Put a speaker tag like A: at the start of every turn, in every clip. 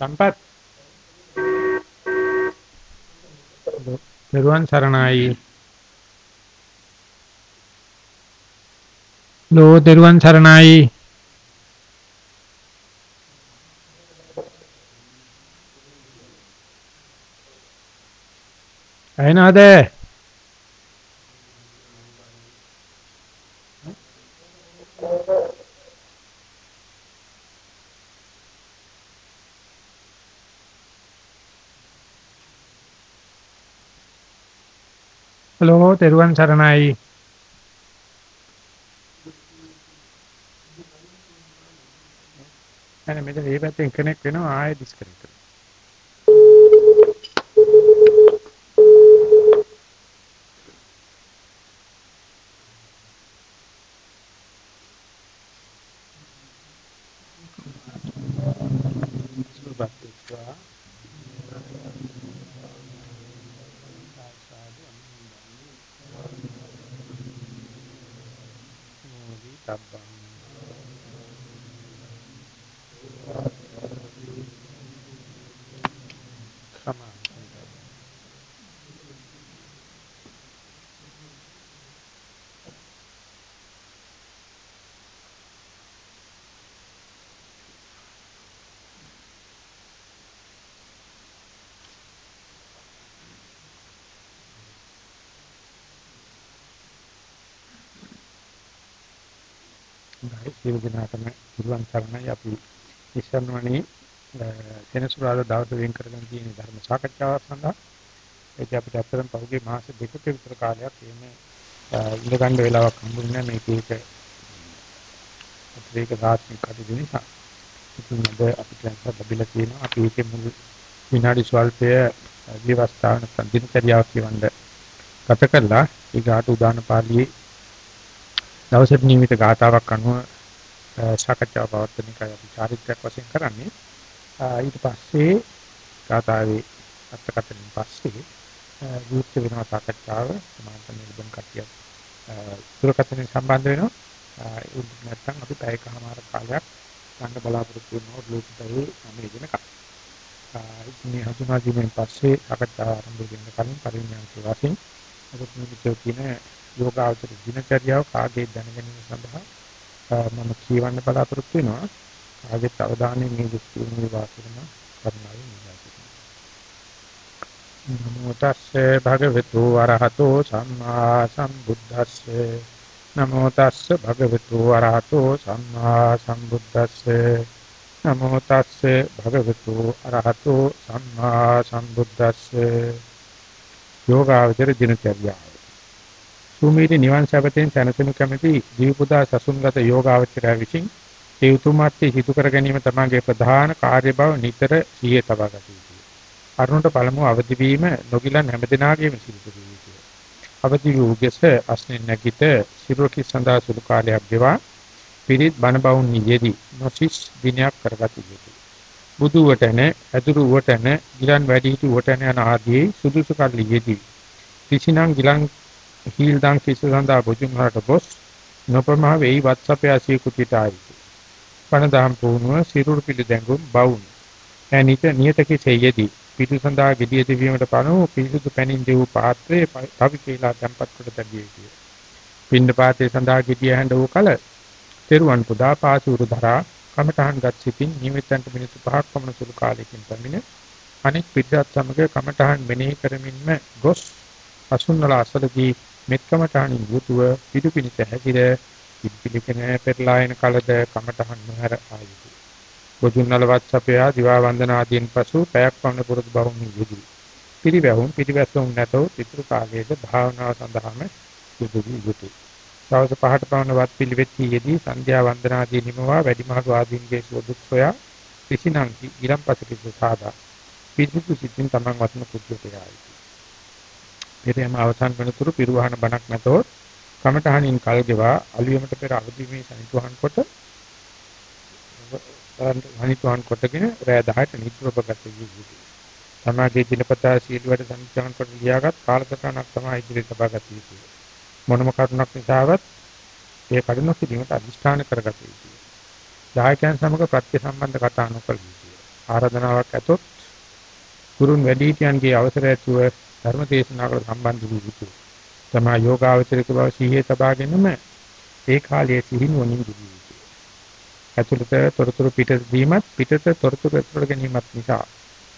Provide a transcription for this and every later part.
A: සම්පත්. පෙරුවන් සරණයි. ලෝ දරුවන් සරණයි. අයනාද හලෝ තෙරුවන් සරණයි. එනේ මෙතන මේ පැත්තෙන් කනෙක්ට් වෙනවා ආයෙ ඩිස්කනෙක්ට් වෙනවා. හොඳයි සියලු දෙනාටම පුරුවන් සරණයි. අපි ඉස්සන්වනේ සෙනසුරාදා දවස් වෙන් කරගෙන තියෙන ධර්ම සාකච්ඡාවක් සඳහා ඒක අපිට අත්‍තරම් පහුගිය මාස දෙකක විතර කාලයක් එන්නේ ඉඳ ගන්න වෙලාවක් හම්බුනේ නැහැ මේක ඒක අතිරේක සාස්ත්‍රික කටයුතු නිසා. ඉතින් අද අපිට ලැබිලා තියෙනවා. අපි ඒකේ මුල් විනාඩි ස්වල්පය විවස්ථාවන දිනචරියාවක් කියවන්න ගත කළා. ඊගාට උදාන පාළියේ දවසට නියමිත ගාතාවක් අනුව සාකච්ඡාව පවත්වන එකයි අපි චාරිත්‍රාක් වශයෙන් කරන්නේ. ඊට පස්සේ ගාතාවේ අර්ථකථනයෙන් පස්සේ විවෘත වෙනවා සාකච්ඡාව සමාන්තර නිර්බන් කට්ටිය දුරකථනයෙන් සම්බන්ධ වෙනවා. ඒක නැත්නම් අපි පැයකමාර කාලයක් ගන්න බලාපොරොත්තු වෙනවා ලෝකයේ මේ වෙනකම්. මේ හඳුනා ගැනීමෙන් පස්සේ සාකච්ඡාව ආරම්භ වෙන කලින් පරිණාමක වශයෙන් අද මේ කියන යෝගාවචර දිනචරියාව කාගේ දැනගැනීම සඳහා මම කියවන්න බලාපොරොත්තු වෙනවා. කාගේ අවධානය මේ දෘෂ්ටි මේ වාසනම කරනවා නමෝ තස්සේ භගවතු වරහතෝ සම්මා සම්බුද්දස්සේ. නමෝ තස්සේ භගවතු වරහතෝ සම්මා සම්බුද්දස්සේ. නමෝ තස්සේ භගවතු අරහතෝ සම්මා සම්බුද්දස්සේ. යෝගාවචර දිනචර්යාව. සූමීති නිවන් සැපතෙන් සැනසෙනු කැමැති දීපුදා සසුන්ගත යෝගාවචරය විසින් ඒ උතුම්ත්වයේ සිදු කර ගැනීම තමගේ ප්‍රධාන කාර්ය බව නිතර සිහිය තබා ගත යුතුය. අරුණට පළමුව අවදි වීම නොගිලන් හැමදිනාගේම සිදුවිය යුතුය. අවදි වූ ගෙස අස්නෙන් නැගිට සිරුරකි සඳහා සුළු කාලයක් ගෙවා පිරිත් බණ බවුන් නියේදී නොසිස් දිනයක් කරගත යුතුය. බුදු වටන, ඇදුරු වටන, ගිලන් වැඩි හිටු වටන යන ආදී සුදුසු කල්ලියේදී කිසිනම් ගිලන් හීල් දන් කිස සඳහා බුදුන් වහන්ට ගොස් නොපමහ වෙයි WhatsApp ඇසිය කුටිට ආයි. පණ දහම් පුහුණුව සිරුරු පිළිදැඟුම් බවුන්. එනිත නියත කෙසෙයදී පිටු සඳහා gediya දෙවීමට පණු පිරිසුදු පැනින් දෙව් පාත්‍රයේ කවි කියලා තැම්පත් කොට තැබිය යුතුය. පින්න පාත්‍රයේ සඳහා gediya හැඬ වූ කල තෙරුවන් පුදා පාසුරු දරා කමඨහන් ගත් සිටින් නිමිත්තන්ට මිනිත්තු පහක් පමණ සුළු කාලයකින් පැමිණ අනෙක් පිටත් සමග කමඨහන් මෙනෙහි කරමින්ම ගොස් අසුන්නල අසලදී මෙත්කමඨාණින් යුතුව පිටුපිනිත හැදිර පිළිපිලිකන පෙරලායන කලද කමඨහන් නොහැර ආයුතු. බොදුන්නල වත්සපයා දිවා වන්දන ආදීන් පසු පැයක් පමණ පුරුදු බවුන් යුතුය. පිරිවැහුම් පිරිවැසුම් නැතෝ පිටු කාලයේද භාවනාව සඳහාම යුතුය යුතුය. දවස් පහට පමණ වත් පිළිවෙත් යෙදී සන්ධ්‍යා වන්දනාදී නිමවා වැඩිමහල් ආදීන්ගේ සුදුක් සොයා කිසිනම් ඊළම්පසට සාදා පිටු සිතින් තමන් වත්න පුද්ගලයායි. පෙරයම අවසන් වෙනතුරු පිරුවහන බණක් නැතොත් කමඨහනින් කල් ගෙවා අලුයමට පෙර අවදි මේ සනිටුහන් කොට සනිටුහන් කොටගෙන රෑ 10ට නිද්‍රපගත යුතුයි. සමාජයේ දිනපතා සීලවට සනිටුහන් කොට ලියාගත් කාලසටහනක් තමයි ඉදිරියට තබාගත යුතුයි. මොනම කරුණක් නිසාවත් ඒ කරුණ කිරීමට අදිෂ්ඨාන කරගත යුතුයි. දායකයන් සමග ප්‍රත්‍ය සම්බන්ධ කතා නොකළ යුතුයි. ආරාධනාවක් ඇතොත් ගුරුන් වැඩිහිටියන්ගේ අවසරය ඇතුව ධර්ම දේශනාවකට සම්බන්ධ වී සිටු. තමා යෝගාවචරික බව සිහියේ තබාගෙනම ඒ කාලයේ සිහිනුවණින් දුරු යුතුය. ඇතුළත තොරතුරු පිටත දීමත් පිටත තොරතුරු ඇතුළට ගැනීමත් නිසා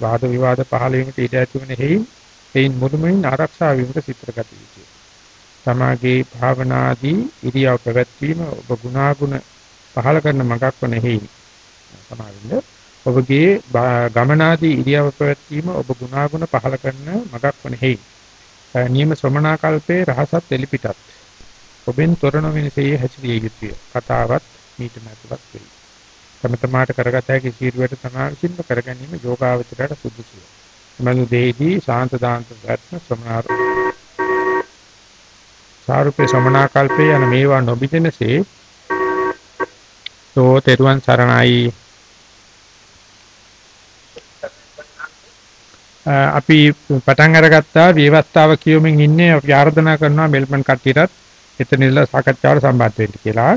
A: වාද විවාද පහළ වීමට ඉඩ ඇති වන හේයින් එයින් මුළුමනින් ආරක්ෂා වීමට සිතරගත යුතුය. තමාගේ භාවනාදී ඉරියව් පැවැත්වීම ඔබ ගුණාගුණ පහළ කරන මඟක් වන හේයින් සමාවින්න ඔබගේ ගමනාදී ඉරියව් පැවැත්වීම ඔබ ගුණාගුණ පහළ කරන මඟක් වන හේයින් නියම ශ්‍රමණාකල්පේ රහසත් එලිපිටත් ඔබෙන් තොරණ වෙනසේ හැසිරිය යුතුය. කතාවත් මීට මැදවත් වෙයි. තම තමාට කරගත හැකි සීරුවට තමා විසින්ම කරගැනීම යෝගාවචරයට සුදුසුය. මනු දෙහිදී ශාන්ත දාන්ත ප්‍රත්න ශ්‍රමණාර සාරුපේ සමනාකල්පේ යන මේවා නොබිදෙනසේ තෝ තෙරුවන් සරණයි අපි පටන් අරගත්තා විවස්ථාව කියවමින් ඉන්නේ අපි ආරාධනා කරනවා මෙල්බන් කට්ටියටත් එතන ඉඳලා සාකච්ඡාවට සම්බන්ධ වෙන්න කියලා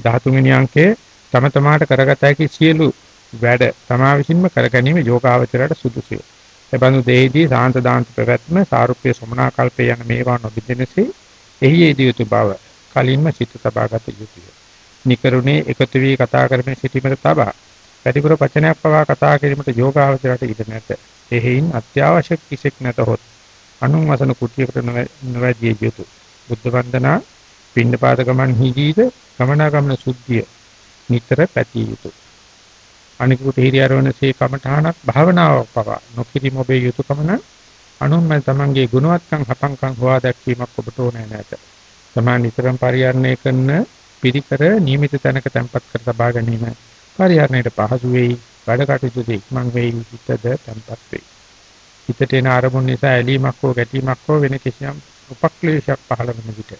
A: 13 වෙනි අංකයේ තම තමාට කරගත හැකි සියලු වැඩ තමා විසින්ම කර ගැනීම යෝගාවචරයට සුදුසුය. එබඳු දෙහිදී සාන්ත දාන්ත ප්‍රවැත්ම සාරුප්‍ය සමනාකල්පය යන මේවා නොබිදෙනසේ එහි යෙදිය යුතු බව කලින්ම සිත තබාගත යුතුය. නිකරුණේ එකතු වී කතා කරමින් සිටීමට තබා වැඩිපුර වචනයක් පවා කතා කිරීමට යෝගාවචරයට ඉඩ නැත. එහෙයින් අත්‍යවශ්‍ය කිසෙක් නැතහොත් අනුන් වසන කුටියකට නොවැදිය යුතුය. බුද්ධ වන්දනා පින්නපාත ගමන් හිදීද ගමනාගමන සුද්ධිය නිතර පැතිය යුතුය. අනිකුට හිරියරවනසේ කමඨානක් භාවනාවක් පවා නොකිරීම ඔබේ යුතුයකම නම් අනුන්ම තමන්ගේ ගුණවත්කම් හපංකම් හොවා දැක්වීමක් ඔබට ඕනෑ නැත. තමන් නිතරම පරිහරණය කරන පිරිකර නියමිත තැනක තැන්පත් කර තබා ගැනීම පරිහරණයට පහසු වෙයි, වැඩ කටයුතු ඉක්මන් වෙයි, හිතද තැන්පත් වෙයි. හිතට එන අරමුණ නිසා ඇලීමක් හෝ ගැටීමක් හෝ වෙන කිසියම් උපක්ලේශයක් පහළ වෙන විට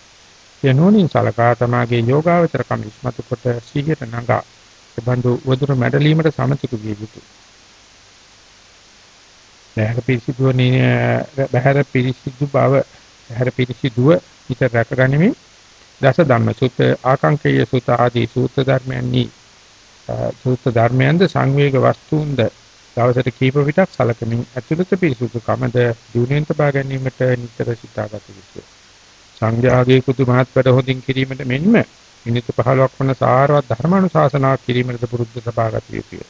A: යනෝනින් සලකා තමාගේ යෝගාවචර කම ඉස්මතු කොට සීහිත නඟා එබඳු වදුර මැඩලීමට සමතික විය යුතුය. බහැර පිරිසිදුව බහැර පිරිසිදු බව බහැර පිරිසිදුව හිත රැකගනිමින් දස ධම්ම සුත ආකාංකේය සුත ආදී සූත්‍ර ධර්මයන්හි සූත්‍ර ධර්මයන්ද සංවේග වස්තුන්ද දවසට කීප විටක් සලකමින් අතුලත පිරිසුදු කමද දිනුවෙන් තබා ගැනීමට නිතර සිතාගත යුතුය. සංඝයාගේ කුතු මහත්පද හොඳින් කිරීමට මෙන්ම මිනිත්තු 15ක් වන සාරවත් ධර්මානුශාසනාවක් කිරීමට පුරුද්ද සබාගත යුතුය.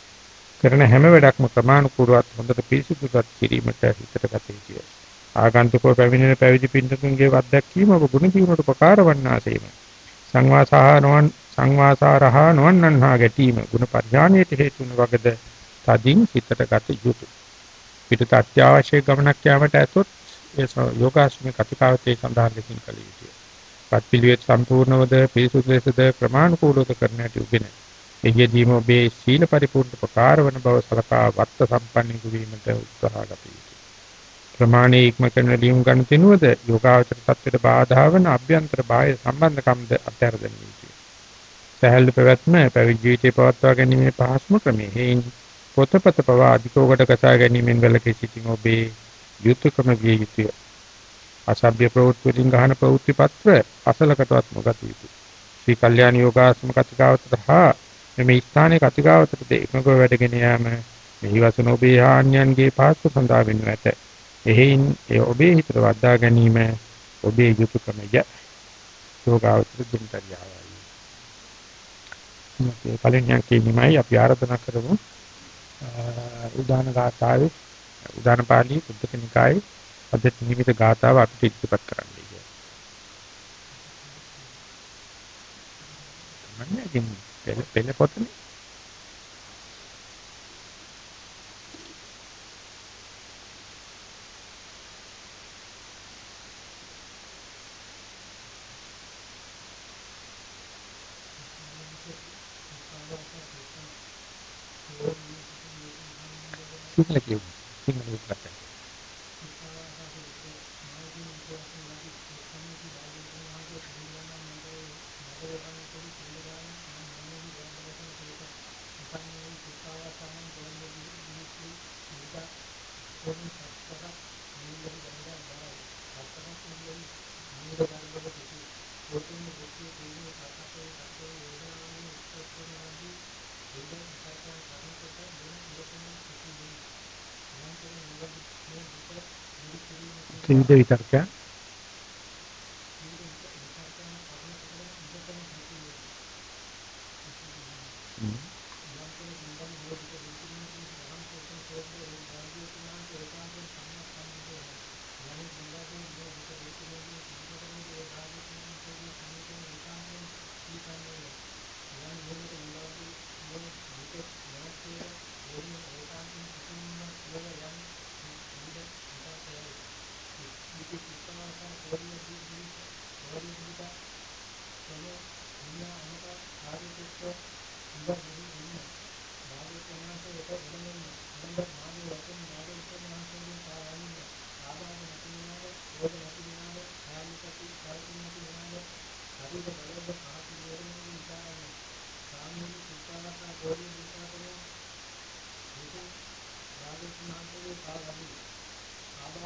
A: කරන හැම වැඩක්ම ප්‍රමාණිකූරවත් හොඳට පිරිසිදුපත් කිරීමට හිතට ගත යුතුය. ආගන්තුකව පැමිණෙන පැවිදි පින්තුන්ගේ අත්දැකීම ඔබ ගුණ ජීවිතයට උපකාර වන්නාseම. සංවාසහා නොවන් සංවාසාරහා නොවන්නන්හා ගැටීම ගුණ පරිඥාණයට හේතු වන වගද තදින් හිතට ගත යුතුය. පිටත අත්‍යවශ්‍ය ගමනක් යාමට ඇතොත් ඒ යෝගාශ්‍රමේ කතිකාවතේ සඳහන් දෙකින් කළ යුතුය. පත්පිළිවෙත් සම්පූර්ණවද පිරිසුදු ලෙසද ක්‍රමානුකූලව කරන හැටි උගෙන. එයදීම ඔබේ සීල පරිපූර්ණ ප්‍රකාර වන බව සලකා වත්ත සම්පන්න වීමට උත්සාහ ගත යුතුය. ප්‍රමාණයේ ඉක්ම කරන ලියුම් ගන්න තිනුවද යෝගාචර තත්ත්වයට බාධා වන අභ්‍යන්තර බාහ්‍ය සම්බන්ධකම්ද අත්හැර දැමිය යුතුය. සහැල්ලු පැවැත්ම පැවිදි ජීවිතේ පවත්වා ගැනීමේ පහසුම ක්‍රමය. හේයින් පොතපත පවා අධිකෝකට කසා ගැනීමෙන් වැළකී සිටින ඔබේ යුතුයකම විය යුතුය. අසභ්‍ය ප්‍රවෘත්ති වලින් ගහන ප්‍රවෘත්ති පත්‍ර අසලකටවත් නොගත යුතුය. ශ්‍රී කල්යාණ යෝගාශ්‍රම කතිකාවතට හා මේ ස්ථානයේ කතිකාවතට එකඟව වැඩගෙන යාම මෙහි වසන ඔබේ ආඥයන්ගේ පාස්ව සඳහා වෙනු ඇත. එහෙයින් ඒ ඔබේ හිතට වද්දා ගැනීම ඔබේ යුතුයකමය. යෝගාවතට දිනතරියාවයි. මේ කලින් යන්කේනිමයි අපි ආරාධනා කරමු. උදාන ගාථාවේ උදාන පාළි බුද්ධ කනිකායේ අද නිමිත ගාතාව අපිට ඉදිරිපත් කරන්න කියලා. මන්නේ ඉතින් පෙළ ซึ่งอะไร
B: อยู่
A: ซึ่งมันรู้แบบ evitar que ¿eh?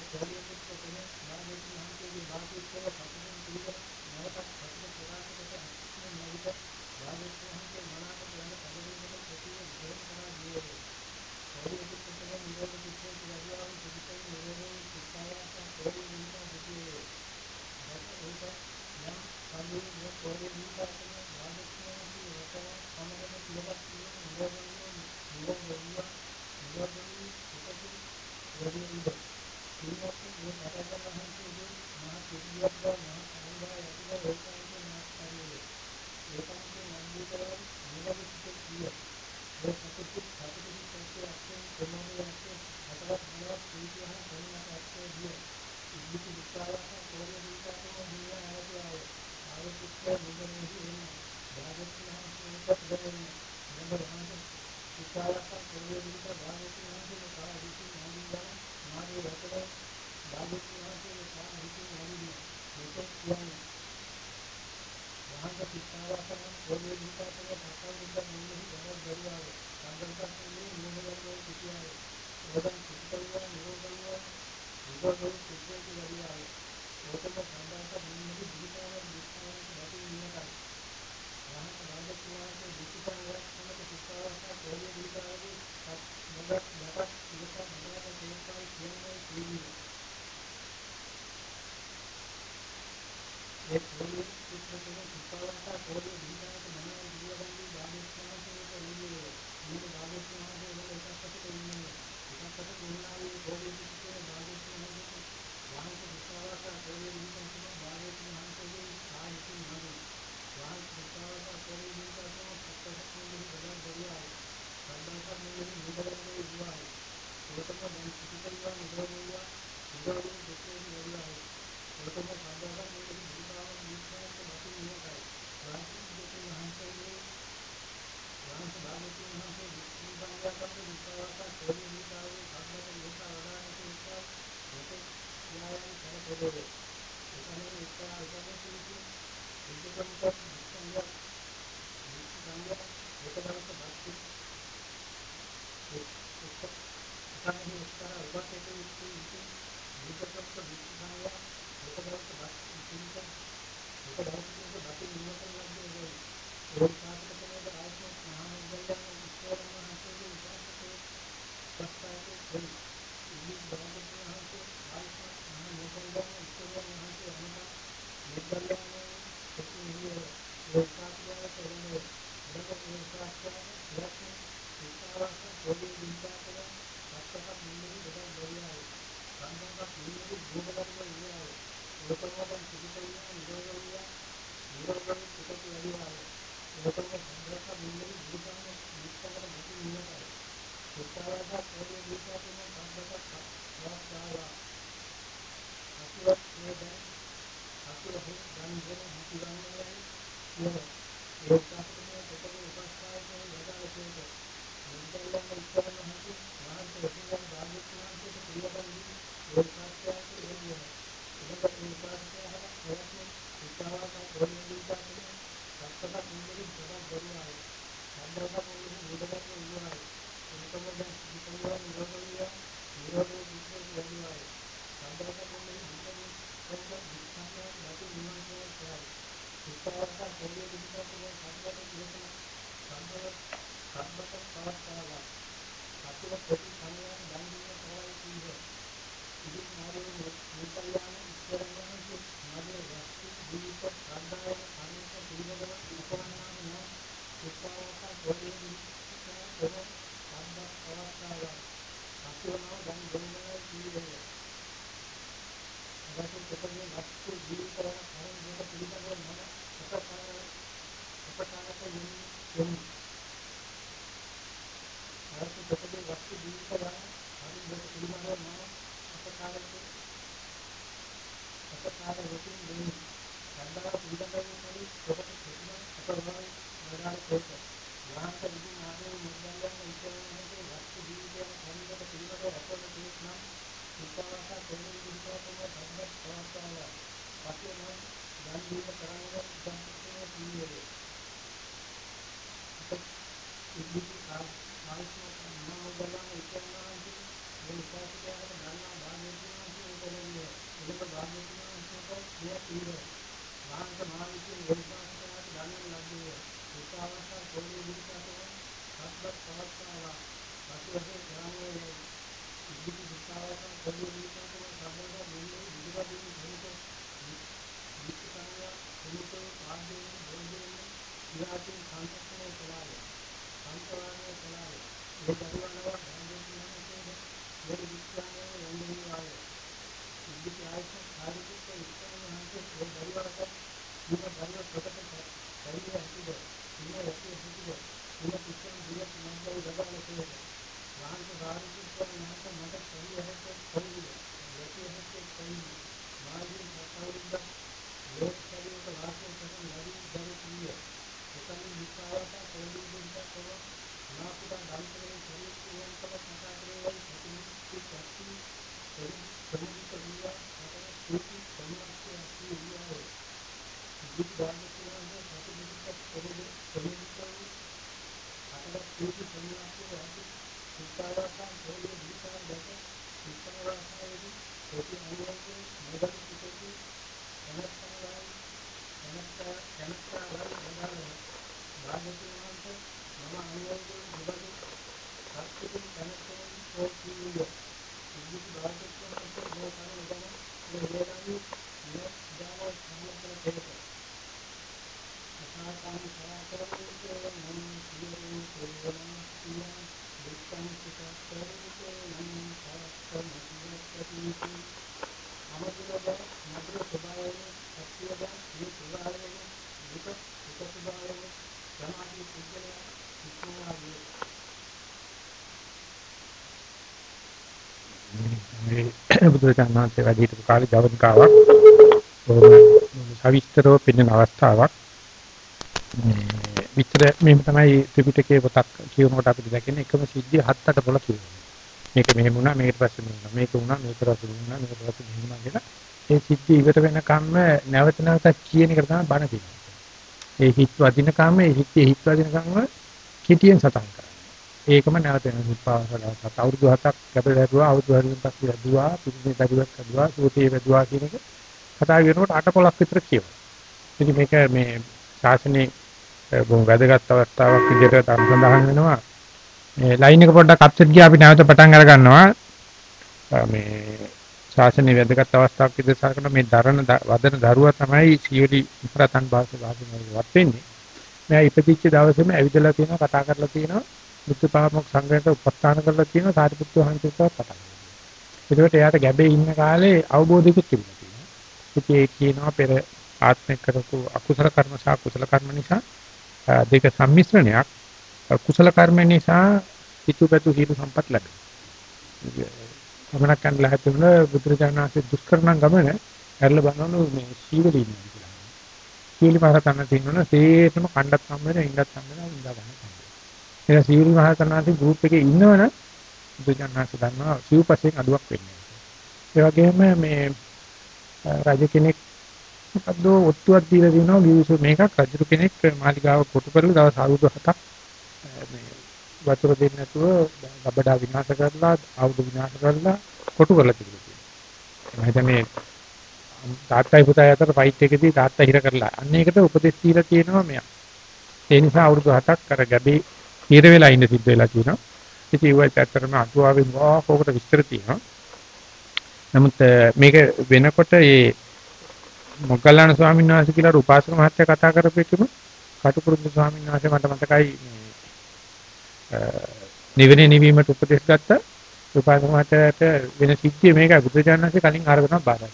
B: Okay.
A: බුදුරජාණන් වහන්සේ වැඩ හිටපු කාලේ ජවනිකාවක් බොහොම සවිස්තරව පෙන්වන අවස්ථාවක්. මේ විතර මේ තමයි ත්‍රිපිටකයේ පොතක් කියනකොට අපිට දැකෙන එකම සිද්ධිය හත් අට පොළ කියනවා මේක මෙහෙම වුණා මේකට පස්සේ මෙහෙම වුණා මේක වුණා මේකට පස්සේ වුණා මේකට පස්සේ මෙහෙම වුණා කියලා ඒ සිද්ධිය ඉවර වෙනකම්ම නැවත නැවතත් කියන එක තමයි බණ කියන්නේ. ඒ හිත් වදිනකම්ම ඒ හිතේ හිත් වදිනකම්ම කිටියෙන් සතන් කරා ඒකම නැවත වෙන විපාකවලට අවුරුදු 7ක් කැප දැරුවා අවුරුදු 7කින් පස්සේ වැදුවා පිටිනේ දරුවක් වැදුවා සූතිය වැදුවා කියන එක කතා කරනකොට අට පොලක් විතර කියනවා. ඉතින් මේක මේ ශාසනයේ බොහොම වැදගත් අවස්ථාවක් විදිහට තම සඳහන් වෙනවා. මේ ලයින් එක පොඩ්ඩක් අප්සෙට් ගියා අපි නැවත පටන් අර ගන්නවා. මේ ශාසනයේ වැදගත් අවස්ථාවක් විදිහට සලකන මේ දරණ වදන දරුවා තමයි සියලි රතන් භාෂා භාෂාවෙන් වත් වෙන්නේ. මෙයා ඉපදිච්ච දවසේම ඇවිදලා තියෙනවා කතා කරලා තියෙනවා බුද්ධ පාමොක් සංග්‍රහයට උපස්ථාන කරලා තියෙන සාරිපුත්තු වහන්සේට පටන් ඒකට එයාට ගැබේ ඉන්න කාලේ අවබෝධිකුත් තිබුණා තියෙනවා. ඉතින් ඒ කියනවා පෙර ආත්මික කරපු අකුසල කර්ම සහ කුසල කර්ම නිසා දෙක සම්මිශ්‍රණයක් කුසල කර්ම නිසා පිටුපැතු හිරු සම්පත් ලැබෙනවා. ගමනක් යන ලහතුන බුදුරජාණන්සේ දුෂ්කරණ ගමන ඇරලා බලනවලු මේ සීවලී ඉන්නවා කියලා. සීවලි මහරතන තියෙනවනේ තේරම කණ්ඩත් සම්බන්ධ ඉන්නත් සම්බන්ධ ඉඳා ගන්න. ඒක සීවලි මහරතනාගේ ගෲප් එකේ ඉන්නවනම් බුදුජානනාංශ දන්නවා සිව්පසෙන් අඩුවක් වෙන්නේ. ඒ වගේම මේ රජ කෙනෙක් මොකද්ද ඔත්තුවක් දීලා දිනවා ගිවිසු මේකක් රජු කෙනෙක් මාලිගාව කොටු කරලා දවස් අවුරුදු 7ක් මේ වතුර දෙන්නේ නැතුව ගබඩා විනාශ කරලා ආයුධ විනාශ කරලා කොටු කරලා තිබුණා. මම හිතන්නේ තාත්තයි පුතයි අතර ෆයිට් එකේදී තාත්තා හිර කරලා අන්න ඒකට උපදෙස් දීලා තියෙනවා මෙයා. ඒ නිසා අවුරුදු 7ක් අර ගැබේ හිර වෙලා ඉන්න සිද්ධ වෙලා තියෙනවා. ඉතින් ඒවත් ඇත්තටම අටුවාවෙන් වාකෝකට විස්තර තියෙනවා. නමුත් මේක වෙනකොට මේ මොග්ගල්ලාන ස්වාමීන් වහන්සේ කියලා උපාසක මහත්තයා කතා කරපෙකම කටුකුරුන්ද ස්වාමීන් වහන්සේ මට මතකයි මේ නිවෙන නිවීමට උපදෙස් ගත්ත උපාසක මහත්තයාට වෙන සිද්ධිය මේකයි බුදුජානනාංශේ කලින් ආරගෙන බාරයි.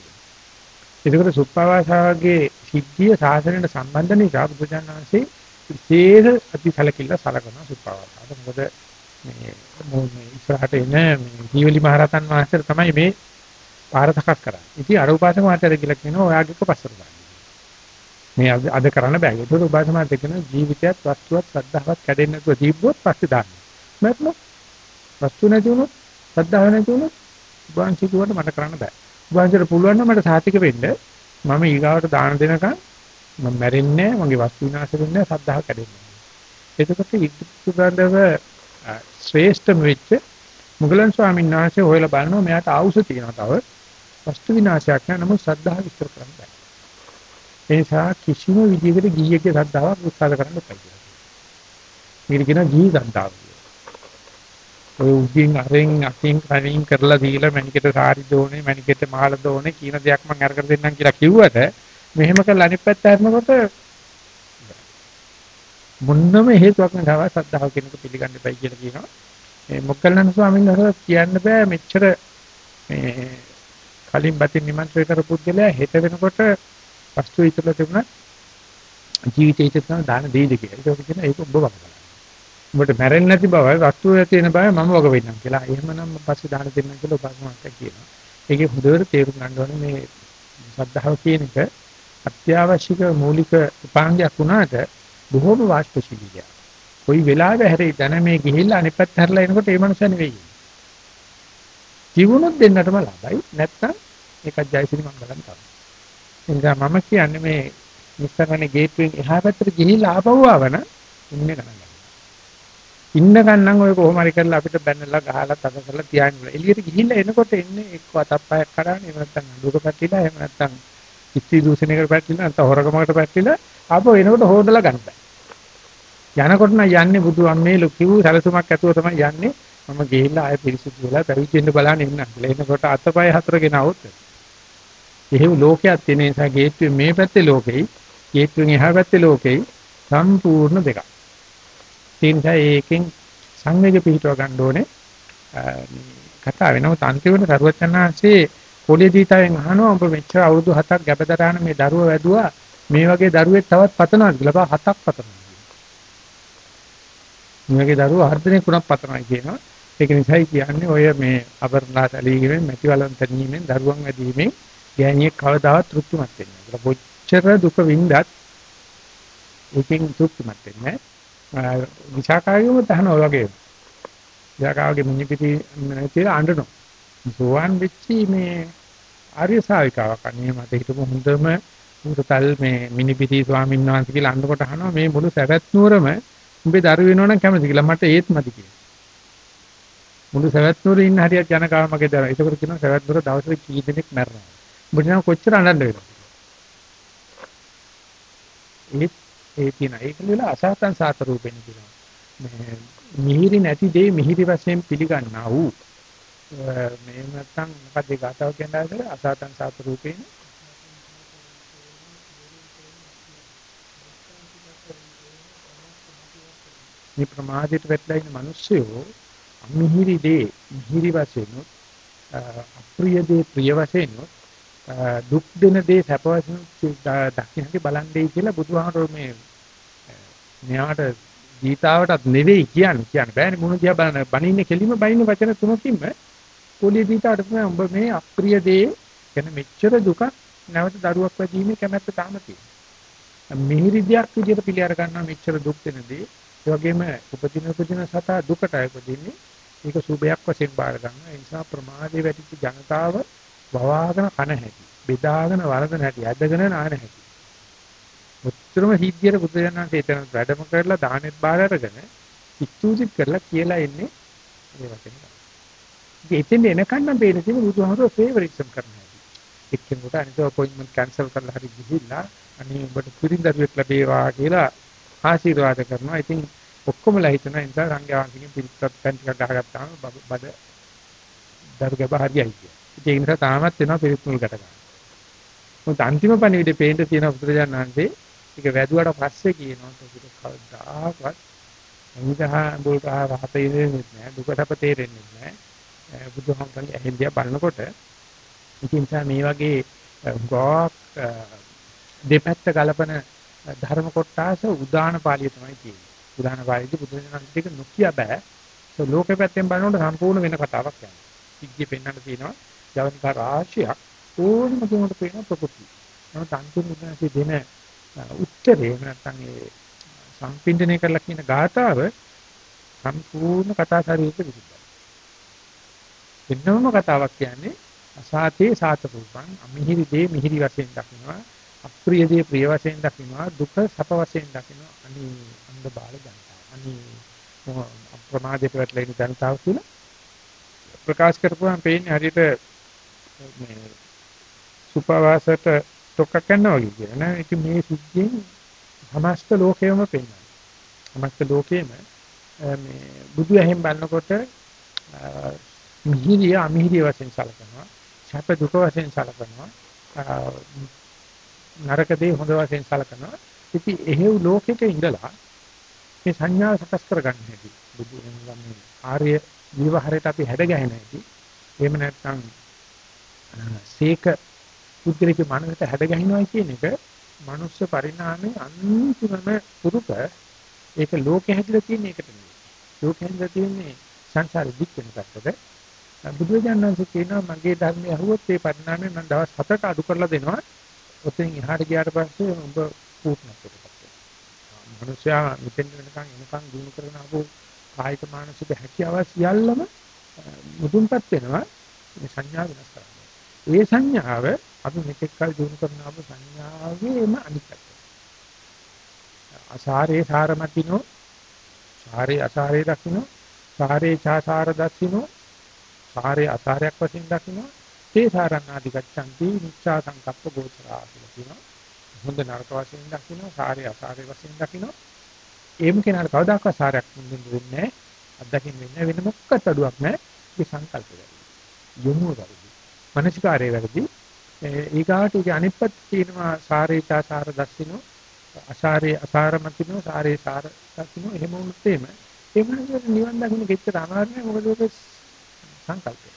A: ඒකවල සුප්පවාසාවගේ සිද්ධිය සාසනයට සම්බන්ධ නිසා බුදුජානනාංශේ විශේෂ අතිසලකිල්ල සලකන සුප්පවාසාව. මොකද මේ මේ ඉස්සරහට එන මේ ජීවලි මහරහතන් වහන්සේට තමයි මේ පාර සකස් කරන්නේ. ඉතින් අර උපාසක මාත්‍යාර කියලා කියනවා ඔයාගේ පස්සට දාන්න. මේ අද කරන්න බෑ. ඒක උපාසක මාත්‍යාර කියන ජීවිතයත් වස්තුවත් ශ්‍රද්ධාවත් කැඩෙන්නේ නැතුව තිබ්බොත් පස්සේ දාන්න. මත්ම වස්තු නැති වුණොත් ශ්‍රද්ධාව නැති වුණොත් වංශික වට මට කරන්න බෑ. වංශයට පුළුවන් නම් මට සාතික වෙන්න මම ඊගාවට දාන දෙනකන් මම මැරෙන්නේ මගේ වස්තු විනාශ වෙන්නේ ශ්‍රද්ධාව කැඩෙන්නේ. එතකොට ඉතිපුරඳව ශ්‍රේෂ්ඨම වෙච්ච මුගලන් ස්වාමීන් වහන්සේ හොයලා බලනවා මෙයාට ආවුස තියෙනවා තව වස්තු විනාශයක් නෑ නමුත් ශ්‍රද්ධාව විස්තර කරන්න බෑ. ඒ නිසා කිසිම විදිහකට ගිහියගේ ශ්‍රද්ධාවක් උත්සාහ කරන්න බෑ කියලා. මේක කියන ගිහි ශ්‍රද්ධාව. ඔය උදීන් අරෙන් අකින් කරින් කරලා දීලා මණිකට සාරි දෝනේ මණිකට මාල දෝනේ කියන දෙයක් මම අරගෙන දෙන්නම් කියලා කිව්වට මෙහෙම කරලා අනිත් පැත්ත හරනකොට මොන්නම හේතුවක් නැතව සද්ධාව කෙනෙකු පිළිගන්න බෑ කියලා කියනවා. මේ මොග්ගල්ලාන ස්වාමීන් වහන්සේ කියන්න බෑ මෙච්චර මේ කලින් බතින් නිමන්ත්‍රණය කරපු පුද්ගලයා හෙට වෙනකොට වස්තු ඉතල තිබුණා ජීවිතේ ඉතන දාන දෙයිද කියලා. ඒක කියන ඒක ඔබ වග බලන්න. උඹට මැරෙන්නේ නැති බවයි වස්තුවේ තියෙන බවයි මම වග වෙන්නම් කියලා. එහෙමනම් පස්සේ දාන දෙන්නම් කියලා උපාසකමත් කියනවා. ඒකේ හොඳට තේරුම් ගන්න ඕනේ මේ සද්ධාව කියන එක අත්‍යවශ්‍යක මූලික උපාංගයක් වුණාට බොහෝම වාස්තුශීලීය. කොයි වෙලාවෙ හැරෙයි දැන මේ ගිහිල්ලා අනිත් පැත්ත හැරලා එනකොට ඒ මනුස්සයා නෙවෙයි. ජීවුනොත් දෙන්නටම ලාභයි. නැත්තම් ඒකත් ජයසිරි මංගලම් තමයි. එනිසා මම කියන්නේ මේ නිස්සරණේ ගේට්ටුවෙන් එහා පැත්තට ගිහිල්ලා ආපහු ආවන ඉන්නේ ගණන් ගන්න. ඉන්න ගන්නම් ඔය කොහොම හරි කරලා අපිට බැනලා ගහලා තද කරලා තියාගෙන එළියට ගිහිල්ලා එනකොට එන්නේ එක්ක අතප්පයක් කරානේ එහෙම නැත්නම් අඬුක පැටිලා එහෙම නැත්නම් ඉස්ති දූෂණයකට පැටලිලා නැත්නම් හොරකමකට පැටලිලා ආපහු එනකොට හොදලා ගන්න බෑ. යනකොට නම් යන්නේ බුදු අම්මේ ලොකු සැලසුමක් ඇතුව තමයි යන්නේ. මම ගිහිල්ලා ආයෙ පිරිසිදු වෙලා පැවිදි වෙන්න බලන්න ඉන්න. එනකොට අතපය හතරගෙන આવොත්. එහෙම ලෝකයක් තියෙන නිසා ගේට්ටුවේ මේ පැත්තේ ලෝකෙයි, ගේට්ටුවෙන් එහා පැත්තේ ලෝකෙයි සම්පූර්ණ දෙකක්. ඒ නිසා ඒකෙන් සංවේග පිහිටව ගන්න ඕනේ. කතා වෙනව තන්තිවන සරුවචනාංශේ පොලිය දීතාවෙන් අහනවා ඔබ මෙච්චර අවුරුදු 7ක් ගැබදරාන මේ දරුවා වැදුවා මේ වගේ දරුවෙක් තවත් පතනවාද කියලා බා හතක් පතනවා. මේ වගේ දරුවෝ හත් දෙනෙක් උනක් පතනවා කියනවා. ඒක නිසායි කියන්නේ ඔය මේ අබර්ණා තලීගෙන් මැතිවලන් තනීමෙන් දරුවන් වැඩිවීමෙන් ගෑණියෙක් කවදාවත් තෘප්තිමත් වෙන්නේ නැහැ. කොච්චර දුක වින්දත් ඒකෙන් තෘප්තිමත් වෙන්නේ නැහැ. විචාකාරියම තහන ඔය වගේ. විචාකාවගේ මිනිපිටි කියලා අඬනවා. සෝවන් වෙච්චි මේ ආර්ය ශාවිකාවක් අනේ මට හිතපො හොඳම උරතල් මේ මිනිපිටි ස්වාමීන් වහන්සේ කියලා අඬකොට අහනවා මේ මුළු සවැත් නුවරම උඹේ දරු වෙනවනම් කැමති කියලා මට ඒත් මදි කියලා. මුළු සවැත් නුවරේ ඉන්න හරියට ජනකාව මගේ දර. ඒකෝට කියනවා සවැත් නුවර දවසට කී දෙනෙක් මැරෙනවා. උඹට නම් කොච්චර අඬන්න වෙනවද? ඒත් ඒ කියන ඒක නෙලා අසහතන් සාත රූපෙන් කියනවා. මේ මිහිරි නැති දේ මිහිරි වශයෙන් පිළිගන්නා වූ මේ නැත්තම් මොකද ඒ ගාතාව කියන්නේ අසහතන් සාත රූපේන මේ ප්‍රමාදයට වැටලා ඉන්න මිනිස්සුયો අමිහිරි දේ මිහිරි වශයෙන් අප්‍රිය දේ ප්‍රිය වශයෙන් දුක් දෙන දේ සැප වශයෙන් දකින්නට බලන්නේ කියලා බුදුහාමර මේ මෙයාට දීතාවටත් නෙවෙයි කියන්නේ කියන්නේ බෑනේ. මොන දිහා බලන බණින්නේ කෙලිම බයින්න වචන තුනකින්ම පොලිය දීතාවට තමයි උඹ මේ අප්‍රිය දේ ගැන මෙච්චර දුක නැවත දරුවක් වැඩිීමේ කැමැත්ත තාම තියෙනවා. මිහිරි දෙයක් විදිහට පිළිඅර ගන්නවා මෙච්චර දුක් දෙන දේ ඒ වගේම උපදින උපදින සතා දුකටයි උපදින්නේ. ඒක සුභයක් වශයෙන් බාර ගන්නවා. ඒ නිසා ප්‍රමාදේ වැටිච්ච ජනතාව වවාගෙන කන හැටි, බෙදාගෙන වරදන හැටි, ඇදගෙන නාන හැටි. උත්තරම සිද්ධියට බුදුරජාණන්සේ එතන වැඩම කරලා දානෙත් බාර අරගෙන ඉස්තුතිත් කරලා කියලා එන්නේ ඒ වචනේ. ඉතින් එතෙන් එනකන් නම් බේර තියෙන බුදුහාමුදුරුවෝ ෆේවරිටිසම් කරන හැටි. එක්කෙනෙකුට අනිත් අපොයින්ට්මන්ට් කැන්සල් කරලා හරි ගිහිල්ලා අනේ ඔබට පිරින්දරුවෙක් ලැබේවා කියලා ආශිර්වාද කරනවා. ඉතින් ඔක්කොමලා හිතන නිසා සංඝයා වහන්සේගෙන් පිළිපත් පෙන් ටිකක් ගහගත්තාම බඩ දරු ගැබ හරියයි කිය. ඒ නිසා තාමත් වෙනවා පිළිත් මුල් ගැට ගන්න. මොකද අන්තිම පණිවිඩේ පේන්න තියෙන පුත්‍රයන් වහන්සේ ඒක වැදුවට පස්සේ කියනවා ඒක කවදාකවත් අනිදහා බුල්කහ රහතේ නෑ දුකටප තේරෙන්නේ නෑ. බුදුහාමුදුරන්ගේ ඇහෙන්දියා බලනකොට ඉතින් මේ වගේ ගෝක් දෙපැත්ත ගලපන ධර්ම කොටස උදාන පාළිය තමයි කියන්නේ. උදාන පාළියදී බුදුරජාණන් දෙක නොකිය බෑ. ඒ ලෝකෙ පැත්තෙන් බලනකොට සම්පූර්ණ වෙන කතාවක් යනවා. සිද්ධිය පෙන්වන්න තියෙනවා. ජවනිකා රාශියක් ඕනම කෙනෙකුට පේන ප්‍රකෘති. නමුත් අන්තිම බුදුන්සේ දෙන උත්තරේ නැත්නම් ඒ සංපින්දනය කරලා කියන ගාථාව සම්පූර්ණ කතා ශරීරයට විරුද්ධයි. වෙනම කතාවක් කියන්නේ අසාතේ සාත රූපං අමිහිරි දේ මිහිරි වශයෙන් දකින්නවා අප්‍රිය දේ ප්‍රිය වශයෙන් දකින්නවා දුක සැප වශයෙන් දකින්නවා අනි අන්ධ බාල ජනතාව. අනි අප්‍රමාදයට වැටලා ඉන්න ජනතාව කියලා ප්‍රකාශ කරපුවාම පේන්නේ හරියට මේ සුපවාසයට තොක්ක කරනවා වගේ කියන නේද ඒක මේ සිද්ධියෙන් සමස්ත ලෝකෙම පෙන්වනවා. සමස්ත ලෝකෙම මේ බුදු ඇහෙන් බලනකොට මිහිරිය අමිහිරිය වශයෙන් සලකනවා සැප දුක වශයෙන් සලකනවා නරක දේ හොඳ වශයෙන් සලකනවා. ඉතින් එහෙව් ලෝකෙක ඉඳලා මේ සංඥා සකස් කරගන්න හැටි. බුදු මේ ආර්ය විවහරයට අපි හැඩ ගැහෙන හැටි. එහෙම නැත්නම් සීක පුද්ගලික මනසට හැඩ ගැහිනවා කියන එක මනුස්ස පරිණාමයේ අන්තිමම පුරුක ඒක ලෝකෙ හැදිලා තියෙන එකට නෙවෙයි. ලෝකෙ හැදිලා තියෙන්නේ සංසාර දික් වෙන පැත්තට. බුදුරජාණන් කියනවා මගේ ධර්මය අහුවොත් ඒ පරිණාමය මම දවස් 7ක අඩු කරලා දෙනවා. ඔතෙන් එහාට ගියාට පස්සේ ඔබ පූර්ණත්වයටපත් වෙනවා. මනුෂයා මෙතෙන් වෙනකන් එනකන් දිනු කරන අපෝ කායික මානසික හැකියාව සියල්ලම මුදුන්පත් වෙනවා මේ සංඥා වෙනස් කරන්නේ. ඒ සංඥාව අපි මෙතෙක් කල දිනු කරන අප සංඥාවේම අනිත් පැත්ත. අසාරේ සාරමතිනෝ සාරේ අසාරේ දකින්නෝ සාරේ චාසාර දකින්නෝ සාරේ අසාරයක් වශයෙන් දකින්නෝ තේ සාරණාදි ගච්ඡanti මිච්ඡා සංකප්ප ගෝචරා කියලා කියනවා. හොඳ නරක වශයෙන් දකින්න, සාරය අසාරය වශයෙන් දකින්න. ඒම කෙනාට කවදාකවත් සාරයක් මුඳින්න වෙන්නේ නැහැ. අත්දකින්න වෙන්නේ වෙන මොකක්වත් අඩුවක් නැහැ. ඒ සංකල්ප වැරදි. යොමු වැරදි. මනසිකාරය වැරදි. ඊගාට ඒක අනිත් පැත්ත තියෙනවා සාරේචා සාර දස්සිනෝ අසාරේ අසාරමතිනෝ සාරේ සාර දස්සිනෝ එහෙම වුණොත් එහෙම ඒ මොනවද නිවන් දකින්න කෙච්චර අමාරු නෑ මොකද ඒක සංකල්පය.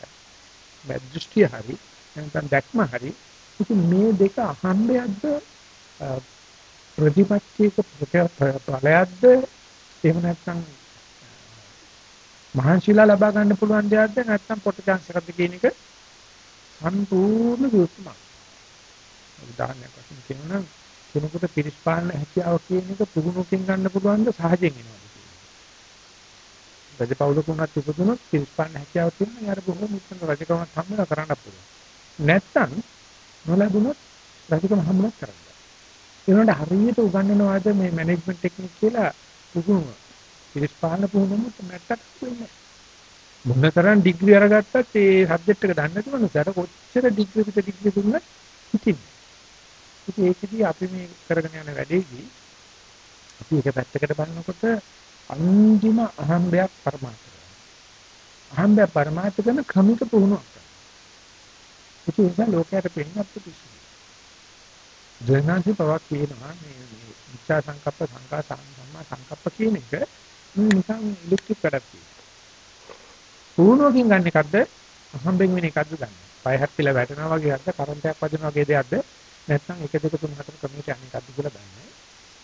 A: දෘෂ්ටිය හරි නැත්නම් දැක්ම හරි ඉතින් මේ දෙක අහම්බයක්ද ප්‍රතිපත්තියක ප්‍රතිඵලයක්ද එහෙම නැත්නම් මහන්සිලා ලබා ගන්න පුළුවන් දෙයක්ද නැත්නම් පොට chance එකක්ද කියන එක සම්පූර්ණ විරුද්ධමයි. උදාහරණයක් වශයෙන් කියනනම් කෙනෙකුට පිරිස් පාලන හැකියාව කියන එක පුහුණුවකින් ගන්න පුළුවන්ද සහජයෙන් එනවද කියන්නේ. රජපෞලකුණත් උපදුනොත් පිරිස් පාලන හැකියාව තියෙනවා යාර බොහොම උත්තර රජකමක් හම්බලා කරන්න පුළුවන්. නැත්තම් නොලැබුණොත් රජකම හම්බුනත් කරන්න. ඒ වුණාට හරියට උගන්වනවාද මේ මැනේජ්මන්ට් ටෙක්නික් කියලා පුහුණුව. පිරිස් පාලන පුහුණුවම නැත්තක් වෙන්නේ. මොන තරම් ඩිග්‍රී අරගත්තත් ඒ සබ්ජෙක්ට් එක දන්නේ නැති මනුස්සයට කොච්චර ඩිග්‍රී පිට ඩිග්‍රී දුන්නත් හිතින්නේ. ඉතින් ඒකෙදී අපි මේ කරගෙන යන වැඩේදී අපි එක පැත්තකට බලනකොට අන්තිම අහම්බයක් පරමාර්ථ කරනවා. අහම්බය පරමාර්ථ කරන ක්‍රමික පුහුණුවක් කරනවා. ඒක නිසා ලෝකයට පෙන්නත් පිස්සු. ජනනාසි පවක් කියනවා මේ මේ ඉච්ඡා සංකප්ප සංකා සම්මා සංකප්ප කියන එක නිකන් ඉලෙක්ට්‍රික් වැඩක් තියෙනවා. පුහුණුවකින් ගන්න එකක්ද අහම්බෙන් වෙන එකක්ද ගන්න. පය හැප්පිලා වැටෙනවා වගේ අද්ද කරන්ට් එකක් වදිනවා වගේ දෙයක්ද නැත්නම් 1 2 3 4 ක්‍රමයකට අනිකක්ද කියලා දන්නේ.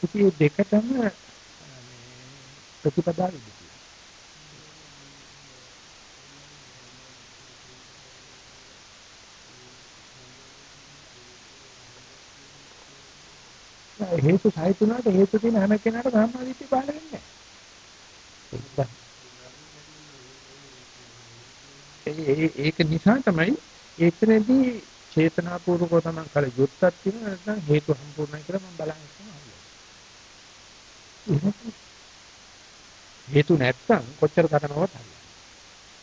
A: ඉතින් මේ දෙකටම මේ ප්‍රතිපදා විදිහට. හේතු සාහිතුනාට හේතු තියෙන හැම කෙනාට සම්මාදිට්ඨිය පහළ වෙන්නේ නැහැ. ඒක නිසා තමයි ඒකනදී චේතනාපූර්වකව තමයි කල යුත්තක් තියෙන නැත්නම් හේතු සම්පූර්ණයි කියලා මම බලන්නේ නැහැ. හේතු නැත්තම් කොච්චර කරනවද හරියන්නේ.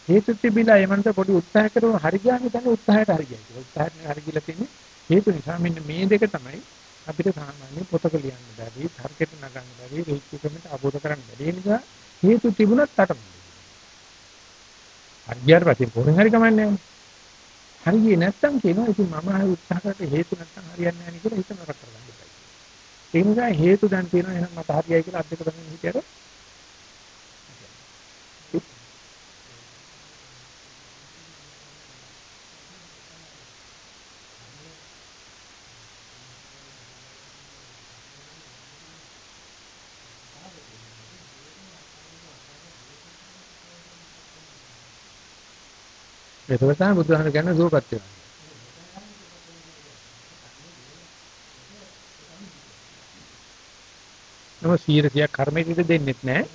A: හේතු තිබිලා එමන්ට පොඩි උත්සාහ කරන හරි ගියාම තමයි උත්සාහයට හරි ගියා. උත්සාහයට හරි ගිලා තියෙන්නේ හේතු නිසා මෙන්න මේ දෙක තමයි අපිට සාමාන්‍ය පොතක ලියන්න බැරි, තර්කයට නගන්න බැරි, රීතිකමට අවබෝධ කරගන්න බැරි. ඒ නිසා හේතු තිබුණත් අටමයි. හරියට පස්සේ කොහෙන් හරි කමන්නේ නැහැ. හරියේ නැත්තම් කියනවා ඉතින් මම ආයෙ උත්සාහ කරලා හේතු නැත්තම් හරියන්නේ නැහැ කියලා හිතන රට කරගන්න බෑ. ඒ නිසා හේතු දැන් තියෙනවා එහෙනම් මට හරියයි කියලා අද්දක ගන්න හිතියට ඒක තමයි බුදුහාම කියන්නේ සුවපත් වෙනවා. නම සීරසිය කර්මයකට දෙන්නෙත් නැහැ.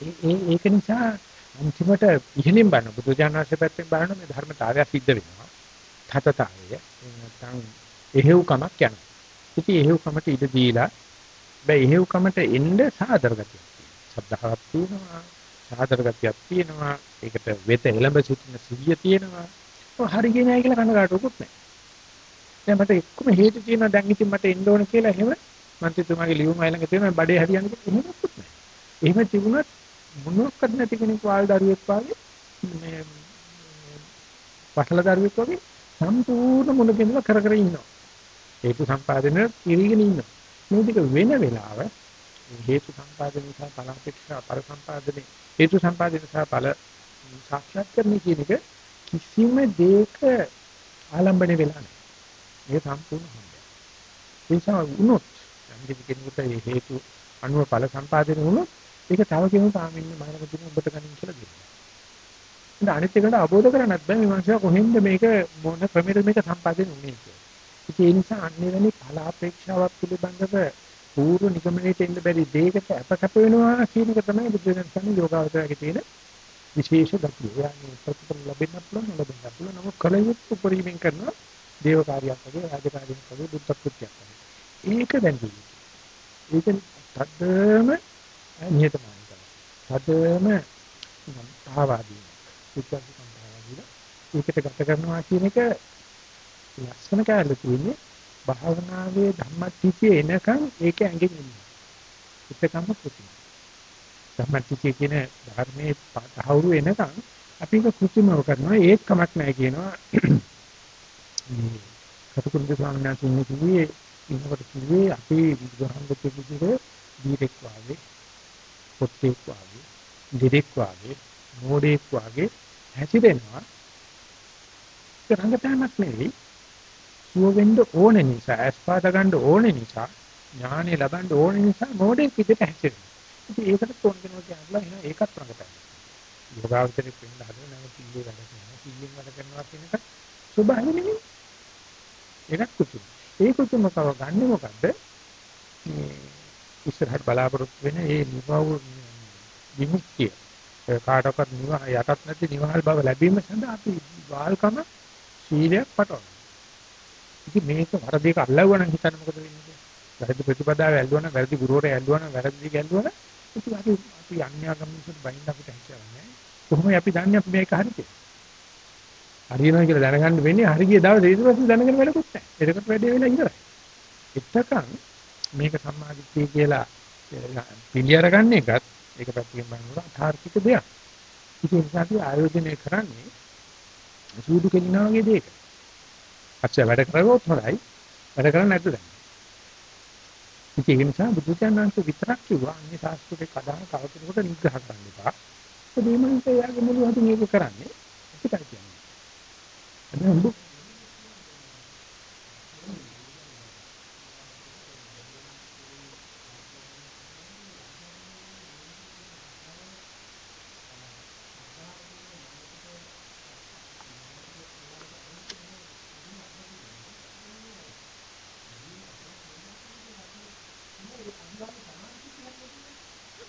A: ඒ ඒක නිසා අන්තිමට ඉහළින් බලන බුදුජානනාංශ පැත්තෙන් බලන මේ ධර්මතාවය සිද්ධ වෙනවා. තතතාවය නැත්නම් එහෙව්කමක් යනවා. ඉතින් එහෙව්කමට ඉඩ දීලා බෑ එහෙව්කමට එන්න සාදර ගතියක්. ශබ්දාවක් තියෙනවා. සාදර ගතියක් තියෙනවා. ඒකට වෙත එළඹ සිටින සිහිය තියෙනවා. ඔය හරියන්නේ නැහැ කියලා කනගාටුවකුත් නැහැ. දැන් මට එක්කම හේතු තියෙනවා දැන් ඉතින් මට එන්න ඕන කියලා එහෙම මන්ත්‍රීතුමාගේ ලියුම අයලඟ තියෙනවා බඩේ හරියන්නේ කියලා එහෙමකුත් නැහැ. එහෙම තිබුණත් මොනක්වත් නැති කෙනෙක් වාල් දරුවෙක් වගේ මේ පටල දරුවෙක් වගේ සම්පූර්ණ මුල ගෙනලා කර කර ඉන්නවා. හේතු සම්පාදනය පිළිගෙන ඉන්නවා. මේ දෙක වෙන වෙලාව හේතු සම්පාදනය සහ ඵල අපේක්ෂා ඵල සම්පාදනයේ හේතු සම්පාදනය සහ ඵල සාක්ෂාත් කරන්නේ කියන එක කිසිම දෙයක ආලම්බණය වෙලා නැහැ. මේ සම්පූර්ණ හම්බයක්. ඒ නිසා වුණොත් යම් කෙනෙකුට හේතු අනුව ඵල සම්පාදනය වුණොත් ඒක තව කෙනෙකුට ආමින්න මහරක දින ඔබට ගන්න කියලා දෙනවා. ඉතින් අනිත් එකට අවබෝධ කරගන්නත් බෑ මේ මනුස්සයා කොහෙන්ද මේක මොන ක්‍රමයකද මේක සම්පාදනය වුනේ කියලා. ඉතින් ඒ නිසා අන්නෙවැනි ඵල අපේක්ෂාවක් පිළිබඳව පූර්ව නිගමනයට එන්න බැරි දෙයකට අපකප වෙනවා කියන එක තමයි බුදුන් කියන්නේ යෝගාවචරයේ තියෙන විශේෂ ගතිය. يعني ප්‍රතිඵල ලැබෙන්න පුළුවන් නොලැබෙන්න පුළුවන්. නමුත් කලියුත් උපරිමයෙන් කරන දේව කාර්යයක් වගේ රාජකාරියක් වගේ බුද්ධ කෘත්‍යයක් වගේ. ඒක දැන් දුන්නේ. ඒක තදම නියතමානීකම. තදම භාවාදී. විචාරකම් භාවාදී. ඒකට ගත කරනවා කියන එක ලක්ෂණ කාලේ තියෙන්නේ භාවනාවේ ධම්මටිචේ එනකන් ඒක ඇඟෙන් එන්නේ. ඒකම කෘති. ධම්මටිචේ කියන ධර්මයේ තහවුරු එනකන් අපි ඒක කෘතිමව කරනවා ඒත් කමක් නැහැ කියනවා. මේ කටුකුරුද ස්වාමීන් වහන්සේ කිව්වේ ඉන්නකොට කිව්වේ අපි බුදුහාමුදුරුවෝ විදිහට දීරෙක් වාගේ පොත්තෙක් වාගේ දිරෙක් වාගේ මෝඩෙක් වාගේ හැසිරෙනවා රංගපෑමක් නෙවෙයි. සුව වෙන්න ඕනේ නිසා, අස්පාද ගන්න ඕනේ නිසා, ඥානෙ ලබන්න ඕනේ නිසා මොඩෙක් විදිහට හැසිරෙනවා. ඉතින් ඒකට තොන් දෙනවා කියනවා එහෙනම් ඒකත් රංගපෑම. යෝගාවචරේ වෙන්න හදන නම් කීයේ වැඩ කරනවා. කීයෙන් වැඩ කරනවා කියන එක ස්වභාවය නෙමෙයි. ඒකත් කුතුහල. ඒ කුතුහලම කව ගන්නෙ මොකද්ද? මේ ඉස්සරහට බලාපොරොත්තු වෙන ඒ නිවව විමුක්තිය කාටවත් නිව යටත් නැති නිවහල් බව ලැබීම සඳහා අපි වාල්කම සීලයක් පටවනවා. ඉතින් මේක වරදේක අල්ලවුවා නම් හිතන්න මොකද වෙන්නේ? වැරදි ප්‍රතිපදාව ඇල්ලුවා නම් වැරදි ගුරුවරයා ඇල්ලුවා නම් වැරදි ගැල්ලුවා නම් ඉතින් අපි අපි අන්‍යාගමිකවට බයින්න අපිට හිතන්නේ. කොහොමද අපි දන්නේ අපි මේක හරිද? හරියනවා කියලා දැනගන්න වෙන්නේ හරි ගිය දවසේ ඊට පස්සේ දැනගෙන වැඩකුත් නැහැ. ඒකට වැඩේ වෙලා ඉවරයි. එතකන් මේක සම්මාදිට්ඨිය කියලා පිළිඅර ගන්න එකත් ඒක පැත්තකින් බලනකොට අතාර්කික දෙයක්. ඉතින් ඒ නිසා අපි ආයෝජනය කරන්නේ සූදු කෙලිනා වගේ දෙයක. අච්චා වැඩ කරගොත් හොඳයි. වැඩ කරන්නේ නැද්ද දැන්? ඉතින් ඒ නිසා බුදුචානන්ත විතරක් කිව්වා අන්නේ ශාස්ත්‍රයේ කඩන කවකිනෙකුට නිග්‍රහ කරන්න එපා. ඒ දෙමන්ට යාගේ මුළු හදින් මේක කරන්නේ අපිටයි කියන්නේ. හැබැයි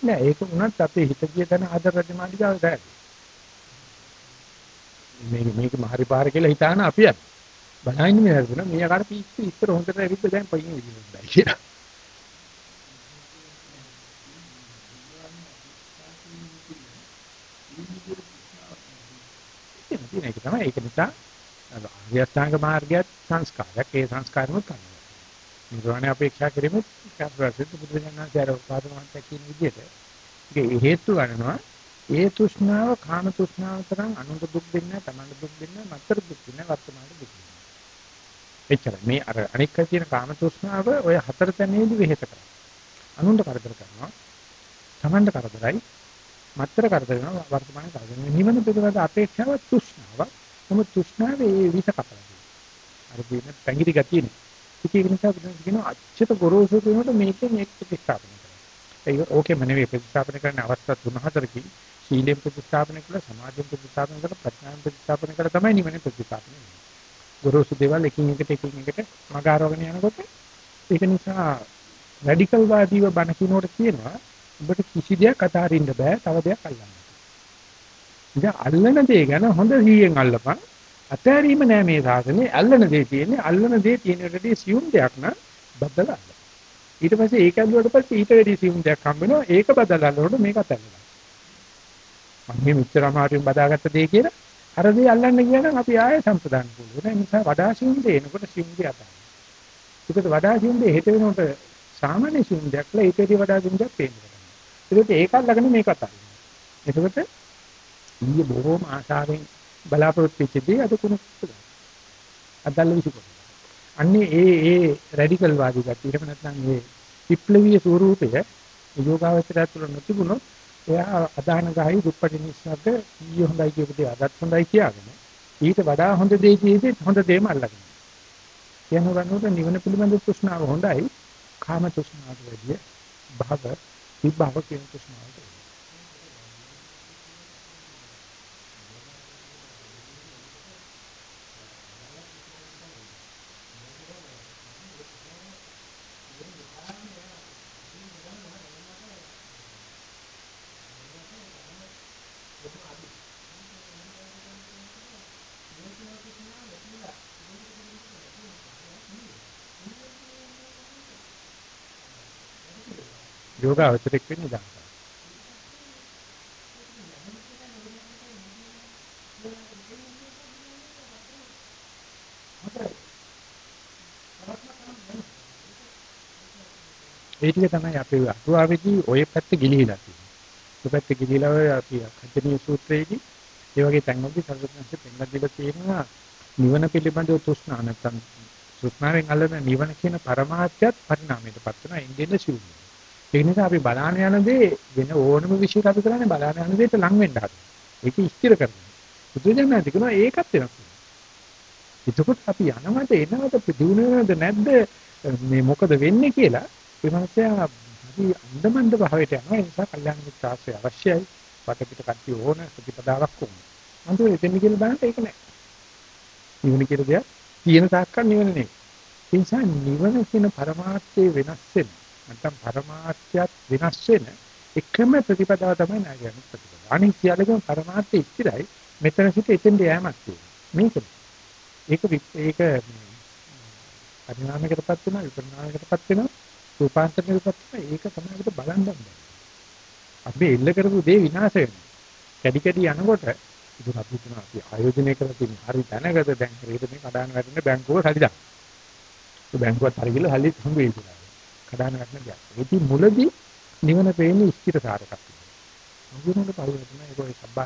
A: නෑ ඒක උනත් අපේ හිත ගිය තැන ආදර රජමාලිගාව දැයි. මේක මේක මහරි පාර කියලා හිතාන අපි යන්නේ. බලන්නේ මේ හරිද මේ අකාර පිස්සු ඉස්සර හොඳට ඇවිත් දැන් පයින් විදිහට බෑ කියලා. ඉතින් ඒක තමයි ඒක නිසා ආර්ය අෂ්ටාංග මාර්ගයත් සංස්කාරයක් ඒ සංස්කාරමුත් කරනවා. නිර්වාණය අපේක්ෂා කිරීමත් කාර්යසිත බුදුරජාණන්සේ පාදමන්ත කියන විදිහට. ඒක හේතු ගන්නවා. ඒ තෘෂ්ණාව කාම තෘෂ්ණාව තරම් අනුන්ට දුක් දෙන්නේ තමන්ට දුක් දෙන්නේ මත්තර දුක් දෙන්නේ වර්තමානට දුක් දෙන්නේ එච්චර මේ අර අනික් කියන කාම තෘෂ්ණාව ඔය හතර තැනේදී වෙහෙස කරනවා. අනුන්ට කරදර කරනවා. තමන්ට කරදරයි. මත්තර කරදර කරනවා වර්තමාන කරදර නිවන පිළිබඳ අපේක්ෂාව තෘෂ්ණාව නමුත් තෘෂ්ණාවේ විස කපලා අර දින පැංගිරි ගතියනේ. ඒක නිසා බුදුන් කියනවා අච්චත ගොරෝසු වෙනකොට මේකෙන් මේක ප්‍රතිස්ථාපන කරනවා. ඒක ඕකෙම නෙවෙයි ප්‍රතිස්ථාපන කරන්න අවස්ථා තුන හතරකින් සීලෙන් ප්‍රතිස්ථාපන කළා, සමාධියෙන් ප්‍රතිස්ථාපන කළා, ප්‍රඥාවෙන් ප්‍රතිස්ථාපන කළා තමයි නිවන ප්‍රතිස්ථාපන වෙන්නේ. ගොරෝසු දේවල් එකින් එකට එකින් එකට මග ආරෝගණ යනකොට ඒක නිසා රැඩිකල් වාදීව බණ කිනෝට කියනවා ඔබට කිසි දෙයක් අතාරින්න බෑ තව දෙයක් අල්ලන්න. ඉතින් අල්ලන දේ ගැන හොඳ සීයෙන් අල්ලපන් අතෑරීම නෑ මේ සාසනේ. අල්ලන දේ තියෙන්නේ අල්ලන දේ තියෙනකදී සියුම් දෙයක් නම් බදලා ඊට පස්සේ ඒක ඇල්ලුවට පස්සේ ඊට වැඩි සියුම් දෙයක් හම්බ වෙනවා. ඒක බදලා අල්ලනකොට මේක අතල්ලා මම මේ මෙච්චර අමාරුවෙන් බදාගත්ත දේ කියලා අර දේ අල්ලන්න ගියා නම් අපි ආයෙ සම්ප්‍රදාන පුළුවන් ඒ නිසා වඩා සියුම් දේ එනකොට සියුම් දේ අතල්ලා ඒකට වඩා සියුම් දේ හෙට වෙනකොට සාමාන්‍ය සියුම් දෙයක්ලා ඒකේදී වඩා සියුම් දෙයක් පේනවා ඒකට ඒක අල්ලගෙන මේක අතල්ලා එතකොට ඊයේ බොහොම ආශාවෙන් බලාපොරොත්තු වෙච්ච දේ අද කුණු අදල්ල විසිකොට. අන්නේ ඒ ඒ රැඩිකල් වාදී ගැටි එහෙම නැත්නම් මේ විප්ලවීය ස්වරූපය යෝගාවචරය තුළ නොතිබුණොත් එයා අදාහන ගහයි දුප්පටි නිස්සද්ද ඊය හොඳයි කියපු දේ අදත් හොඳයි කියාගෙන ඊට වඩා හොඳ දේ කියෙද්දි හොඳ දේම අල්ලගෙන. කියන ගන්නකොට නිවන පිළිබඳ තෘෂ්ණාව හොඳයි කාම තෘෂ්ණාවට වැඩිය භව විභව කියන තෘෂ්ණාවට යෝගාවචරයක් වෙන්නේ දාන්න. ඒ ටික තමයි අපේ අටුවාවේදී ওই පැත්ත ගිලිහිලා තියෙන්නේ. ඒ පැත්ත ගිලිහිලා ඔය අපි කච්චනීය සූත්‍රයේදී ඒ වගේ තැන්වලදී සර්වඥාන්සේ පෙන්වා දීලා තියෙනවා නිවන පිළිබඳව තෘෂ්ණා නැත්නම් තෘෂ්ණාවෙන් අල්ලන නිවන කියන පරමාර්ථයත් පරිණාමයටපත් වෙනවා ඉන්දියන සිවුනේ. ඒ නිසා අපි බලාන යන දේ වෙන ඕනම විශේෂයක් අපි කරන්නේ බලාන යන දෙයට ලං වෙන්න හදනවා. ඒක ස්ථිර කරනවා. බුදුදහමේ තිබුණා ඒකත් වෙනස් වෙනවා. එතකොට අපි යනවද එනවද දිනුනවද නැද්ද මේ මොකද වෙන්නේ කියලා ඒ මනුස්සයා හරි අන්දමන්ද භාවයට යනවා ඒ නිසා කල්යාණ මිත්‍ර ආශ්‍රය අවශ්‍යයි වටපිට කට්ටිය ඕන ප්‍රතිපදාවක් ඕන අන්තිම එතෙන් කියලා බලන්න ඒක නෑ නිවන කියලා දෙයක් තියෙන තාක්කල් නිවන නෙවෙයි ඒ නිසා නිවන කියන પરමාර්ථයේ වෙනස් වෙන නැත්නම් පරමාර්ථයත් වෙනස් වෙන එකම ප්‍රතිපදාව තමයි නායකයන් ප්‍රතිපදාව. අනිත්‍යය කියන පරමාර්ථය ඉච්චිරයි මෙතන සිට එතෙන් යෑමක් තියෙනවා. මේක ඒක ඒක පරිණාමයකටපත් වෙනවා විපරිණාමයකටපත් වෙනවා රූපාන්තරයකටපත් වෙනවා ඒක තමයි අපිට බලන්න බෑ. අපි එල්ල කරපු දේ විනාශ වෙනවා. කැඩි කැඩි යනකොට ඉතින් අපි තුන අපි ආයෝජනය කරලා තියෙන හරි දැනගත දැන් හරියට මේ කඩාන වැටෙන බැංකුව හරිදා. ඒ බැංකුවත් හරි කියලා හල්ලි හම්බ වෙයි කියලා. කඩාන ගන්න දෙයක්. ඒකේ මුලදී නිවන පේන්නේ ස්ථිර සාරකක්. මුලින්ම පරිවර්තන ඒකයි සබ්බ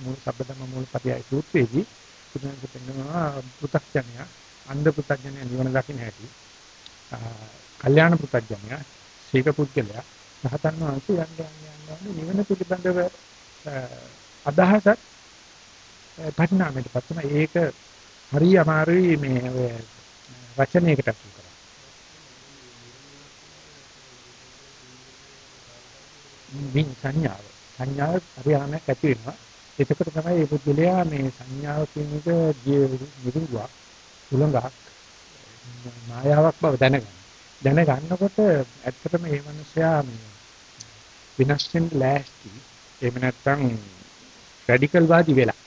A: මුල් සබ්බදම මූලපතිය සූත්‍රයේදී පුදුමක පෙන්වනවා පු탁ඥය අන්ධ පු탁ඥය නිවන දකින්න හැටි. කල්යාණ පු탁ඥය සීක පුද්ගලයා රහතන් වහන්සේ යන්නේ යන්නේ නිවන පිළිබඳව අදහසක් පරිණාමයට පස්සම ඒක හරි අමාරුයි මේ වචනයකට කියන කරා. වින් සංඥාව. සංඥාව පරිහාමයක් ඇති වෙනවා. එතකොට තමයි මේ පුද්ගලයා මේ සංඥාව කියන එක නිරුවක්, උලංගක්, මායාවක් බව දැනගන්න. දැනගන්නකොට ඇත්තටම මේ මිනිසයා මේ විනාශ වෙන්න ලෑස්ති. එහෙම නැත්නම් රැඩිකල් වාදී වෙලා.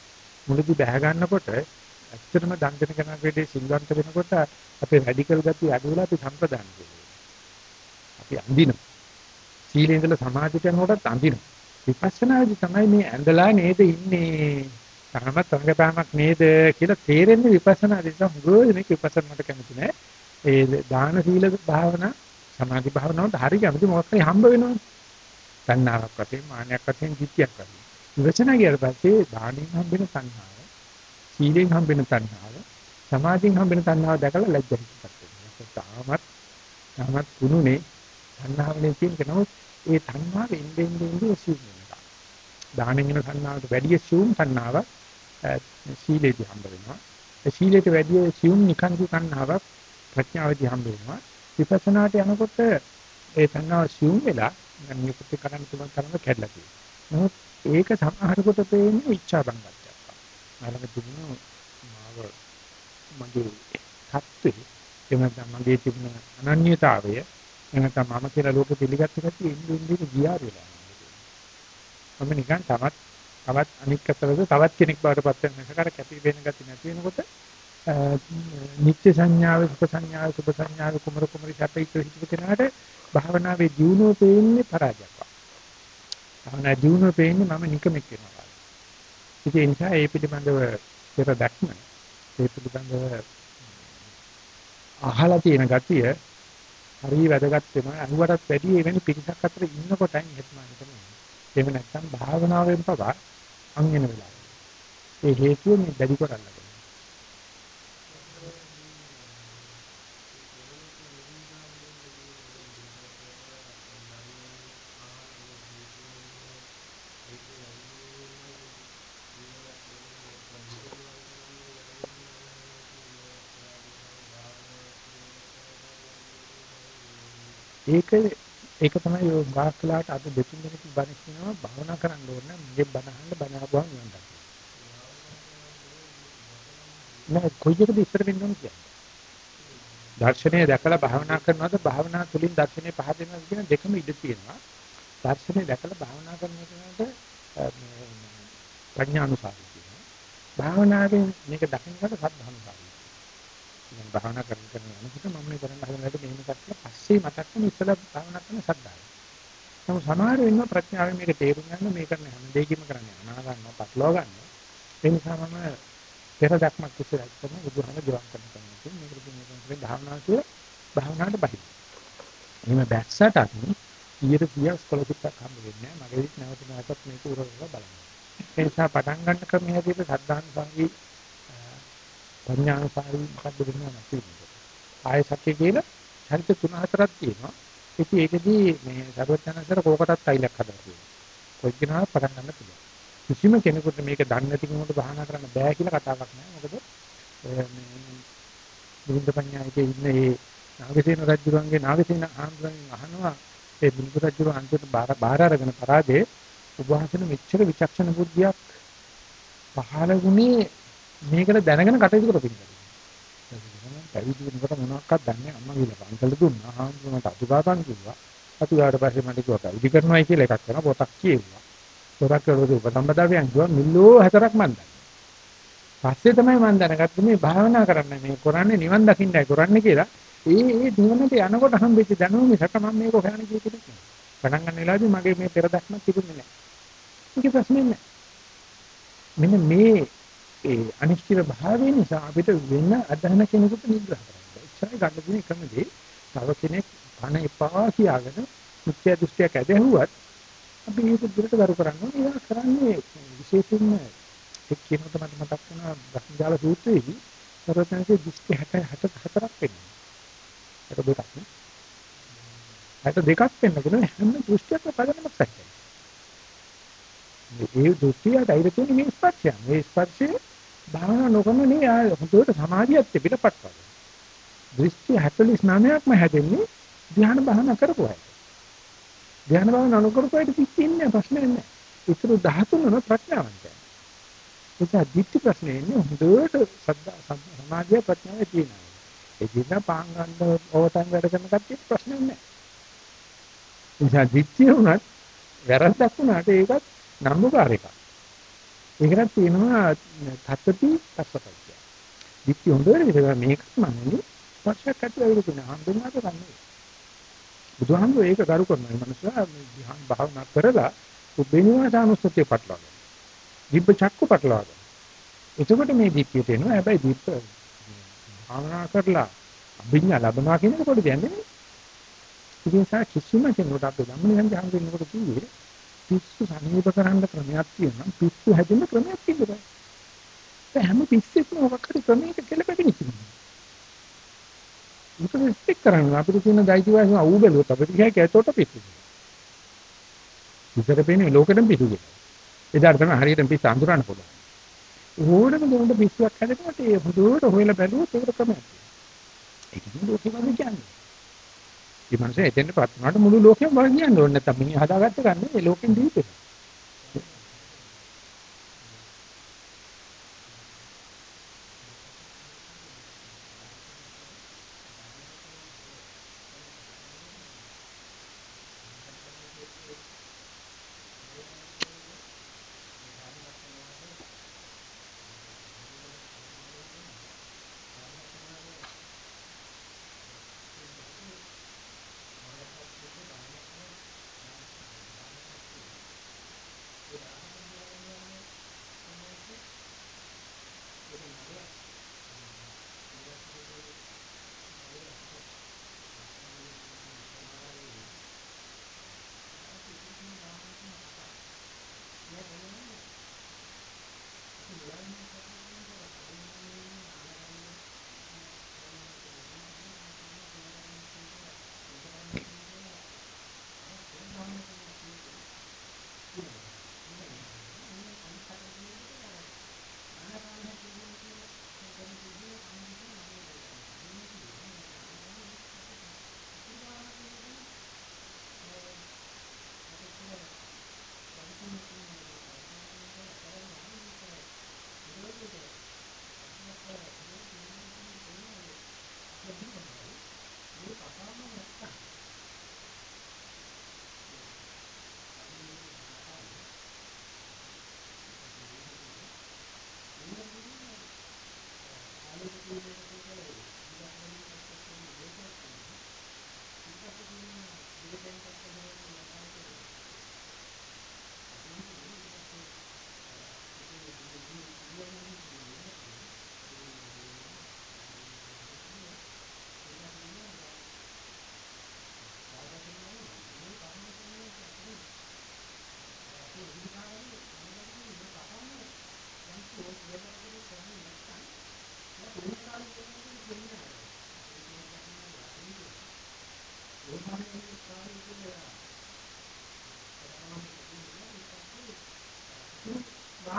A: මුලදී බැහැ ගන්නකොට ඇත්තටම දන්දන කෙනෙක් වෙදී සිල්වන්ත වෙනකොට අපේ රැඩිකල් ගතිය අඩු වෙලා අපි සම්ප්‍රදාන වෙනවා. අපි අඳිනවා. සීලේ ඉඳලා සමාධියට යනකොටත් අඳිනවා. විපස්සනාදී තමයි මේ ඇඳලා නේද ඉන්නේ. තරමත් සංගපෑමක් නේද කියලා තේරෙන්නේ විපස්සනාදී තමයි හුඟ මේක විපස්සනාට කැමති නෑ. ඒ දාන සීල භාවනා සමාධි භාවනාවට හරි කැමති මොකක් හරි හම්බ වෙනවනේ. තණ්හාවක් වශයෙන් මාන්නයක් වශයෙන් ධිට්ඨියක් වශයෙන්. විවචන ගියට පස්සේ දානෙන් හම්බෙන තණ්හාව, සීලෙන් හම්බෙන තණ්හාව, සමාධියෙන් හම්බෙන තණ්හාව දැකලා ලැජ්ජා හිතපත් වෙනවා. තාමත් තාමත් කුණුනේ තණ්හාවනේ තියෙන කෙනෙක් ඒ තණ්හාව එන්නේ එන්නේ සිව් වෙනවා. දානෙන් එන තණ්හාවට වැඩි සිවුම් තණ්හාව සීලේදී හම්බ වෙනවා. ඒ සීලයට වැඩි සිවුම් නිකන්ති තණ්හාවක් ප්‍රඥාවදී හම්බ වෙනවා. විපස්සනාට යනකොට ඒ තණ්හාව සිවුම් වෙලා නිකුත් කරන්න පුළුවන් තරම කැඩලා තියෙනවා. ඒක සමහරකට පේන්නේ ඉච්ඡා බංගත්වයක්. මලක තිබුණ මාව මගේ தත්ත්වේ එහෙම නැත්නම් මගේ තිබුණ අනන්‍යතාවය එහෙම නැත්නම් මම කියලා ලෝක පිළිගත්ත කතිය ඉන්නේ ඉන්නේ ගියා වෙලා. මම නිකන් තමත් තවත් අනික් අතරද තවත් කෙනෙක් බවට පත් වෙන නිසාර කැපි වෙන ගති නැති වෙනකොට නිත්‍ය සංඥාව සුඛ සංඥාව සුභ සංඥාව කුමර කුමරි සැපයිත හිතපු කෙනාට භාවනාවේ දියුණුව පේන්නේ පරාජයක්. භාවනා දියුණුව පේන්නේ මම නිකමෙක් වෙනවා. ඉතින් ඒ නිසා ඒ පිළිබඳව පෙර දැක්ම ඒ පිළිබඳව අහලා තියෙන ගතිය හරිය වැදගත් වෙනවා. අනුවටත් වැඩි එවැනි පිරිසක් අතර ඉන්නකොටයි හිතමාන තමයි. එහෙම නැත්නම් භාවනාවෙන් පවා අං වෙන වෙලාව. ඒ හේතුව මේ බැරි කරන්නේ. ඒක ඒක තමයි ඔය වාස්කලාට අද දෙතුන් දෙනෙක් බණ කියනවා භාවනා කරන්න ඕනේ මගේ බණ අහන්න බණ ආවම නියන්දා. නෑ කොයි එකද ඉස්සර වෙන්න ඕනේ කියන්නේ. දර්ශනය දැකලා භාවනා කරනවාද භාවනා තුළින් දර්ශනය පහදිනවා කියන දෙකම ඉඳ තියෙනවා. දර්ශනය දැකලා භාවනා කරන එකට ප්‍රඥානුසාරී කියනවා. භාවනාවෙන් මේක දකින්නකොට සද්ධානුසාරී. දැන් භාවනා කරන කරන යනකොට මම මේ කරන්න හදන වැඩ මෙහෙම කරලා පස්සේ මතක් වෙන ඉස්සලා භාවනා කරන සද්දාය. නමුත් සමහර වෙන්න ප්‍රඥාවෙන් මේක තේරුම් ගන්න මේ කරන හැම දෙයක්ම කරන්නේ අනා ගන්නවා, පටලවා ගන්නවා. ඒ නිසා මම පෙර දක්මක් ඉස්සරහ කරන බුදුහාම දිවන් කරන කෙනෙක්. මේකට කියන්නේ මේ භාවනාව කිය භාවනාවට බහි. එහෙම බැස්සට ඊට පියා ස්කෝලර් හම්බ වෙන්නේ නැහැ. මගේ නැවත නැවතත් මේක උරවලා බලන්න. ඒ නිසා පටන් ගන්න ක්‍රමයේ හැටියට සද්ධානුසාරී පඤ්ඤානුසාරී මොකද්ද වෙනවා නැති ආය සත්‍ය කියලා චරිත තුන හතරක් තියෙනවා. ඉතින් ඒකදී මේ සර්වඥාන්සර කෝකටත් අයිලක් හදලා තියෙනවා. කොයිකනා පටන් ගන්න පුළුවන්. කිසිම කෙනෙකුට මේක දන්නේ නැති කෙනෙකුට බහනා කරන්න බෑ කියලා කතාවක් නෑ. මොකද මේ බුද්ධ පඤ්ඤායකේ ඉන්න ඒ නාගසේන රජුගේ නාගසේන ආන්දරෙන් අහනවා. ඒ බුදු රජු අන්තිමට බාර බාර අරගෙන පරාදේ උභාසන මෙච්චර විචක්ෂණ බුද්ධියක් පහළ වුණේ මේකට දැනගෙන කටයුතු කරපින්නවා. පැවිදි වෙනකොට මොනවක්වත් දන්නේ අම්මා කියලා පන්සල දුන්නා. ආන්දරට අතුගාපන් කිව්වා. අතුගාට පස්සේ මට කිව්වා පැවිදි කරනවායි කියලා එකක් කරනවා පොතක් කියුවා. පොතක් කරලා උපසම්පදාවියන් කිව්වා මිල්ලෝ හතරක් මන් දන්නවා. පස්සේ තමයි මම දැනගත්තේ මේ භාවනා කරන්න මේ කරන්නේ නිවන් දකින්නයි කරන්නේ කියලා. ඒ ඒ නිවනට යනකොට හම්බෙච්ච දැනුම මිසක මම මේක හොයන්නේ කිව්වෙත් නෑ. පටන් ගන්න වෙලාවේදී මගේ මේ පෙර දැක්මක් තිබුණේ නෑ. ඒක ප්‍රශ්නේ නෑ. මෙන්න මේ ඒ අනිශ්චිත භාවය නිසා අපිට වෙන අදහන කෙනෙකුට නිග්‍රහ කරන්න. ඉච්ඡායි ගන්න දුන්නේ එකම දේ. තව කෙනෙක් පණ එපා කියාගෙන මුත්‍ය දෘෂ්ටියක් ඇදහුවත් අපි ඒක දුරට කරු කරන්න ඕනේ. ඒක කරන්නේ විශේෂයෙන්ම එක් කියනකොට මට මතක් වුණා බ්‍රහ්මජාල සූත්‍රයේදී සරෝජනගේ දෘෂ්ටි 64ක් වෙනවා. ඒක දෙකක් නේ. 62ක් වෙනකොට හැම දෘෂ්ටියක්ම පදනමක් සැකයි. මේ දෘෂ්ටිය ධෛර්යයෙන් මේ ස්පර්ශය. මේ ස්පර්ශය භාවනා නොකරන නේ ආ හොඳට සමාධියත් පිටපත් කරනවා. දෘෂ්ටි 49ක්ම හැදෙන්නේ ධ්‍යාන භාවනා කරපුවා. ධ්‍යාන භාවනා නොකරපුවාට කිසිම ප්‍රශ්නයක් නැහැ. ඒතර 13ම ප්‍රඥාවන්තයි. ඒක දිට්ඨි ප්‍රශ්නේ ඉන්නේ හොඳට සද්දා සමාධිය ප්‍රඥාව තියෙනවා. ඒ දින පාන් ගන්න ඕතන් වැඩ කරන කට්ටිය ප්‍රශ්නයක් නැහැ. නිසා දිට්ඨිය උනත් වැරද්දක් වුණාට ඒකත් නම්බුකාර එකක්. ඒකට තියෙනවා තත්ත්‍ති පස්සපච්චය. දිට්ඨිය හොඳට විතර මේකත් මන්නේ පස්සක් ඇතුළේ ඇවිල්ලා තියෙනවා. හම්බුනාට ගන්නවා. බුදුහාමුදුරේ ඒක කරු කරනවා. මේ මනුස්සයා මේ ධ්‍යාන භාවනා කරලා උබ්බේනිවාසානුස්සතිය පටලවා දිබ්බ චක්කු පටලවාගෙන. එතකොට මේ දිට්ඨියට එනවා. හැබැයි දිබ්බ භාවනා කරලා අභිඥා ලැබනවා කියන එක පොඩි දෙයක් නෙමෙයි. ඉතින් සා කිසිම කෙනෙකුට අපි ධම්මනියන් ජාන් දෙන්නකොට කිව්වේ පිස්සු සනීප කරන්න ක්‍රමයක් තියෙනවා. පිස්සු හැදෙන්න ක්‍රමයක් තිබුණා. ඒ හැම පිස්සෙක්ම මොකක් හරි ක්‍රමයක කෙලපෙමින් ඉන්නවා. ඒක රිස්පෙක්ට් කරන්න අපිට තියෙන දෛත්‍යවාසම ඌ බැලුවොත් අපිට කියයි කැතෝට පිස්සු. ඉතර පේන්නේ ලෝකෙටම පිස්සු කියලා. එදාට තමයි හරියට පිස්ස අඳුරන්න පුළුවන්. ඕනම දෙයක් පිස්සුවක් හැදෙනකොට ඒ හොඳට හොයලා බැලුවොත් ඒකට ක්‍රමයක්. ඒක නෙමෙයි ලෝකෙ වගේ කියන්නේ. මේ මනස එතෙන්ටපත් වුණාට මුළු ලෝකෙම වගේ කියන්න ඕනේ නැත්තම් මිනිහ හදාගත්ත ගන්නේ ඒ ලෝකෙන් දීපේ.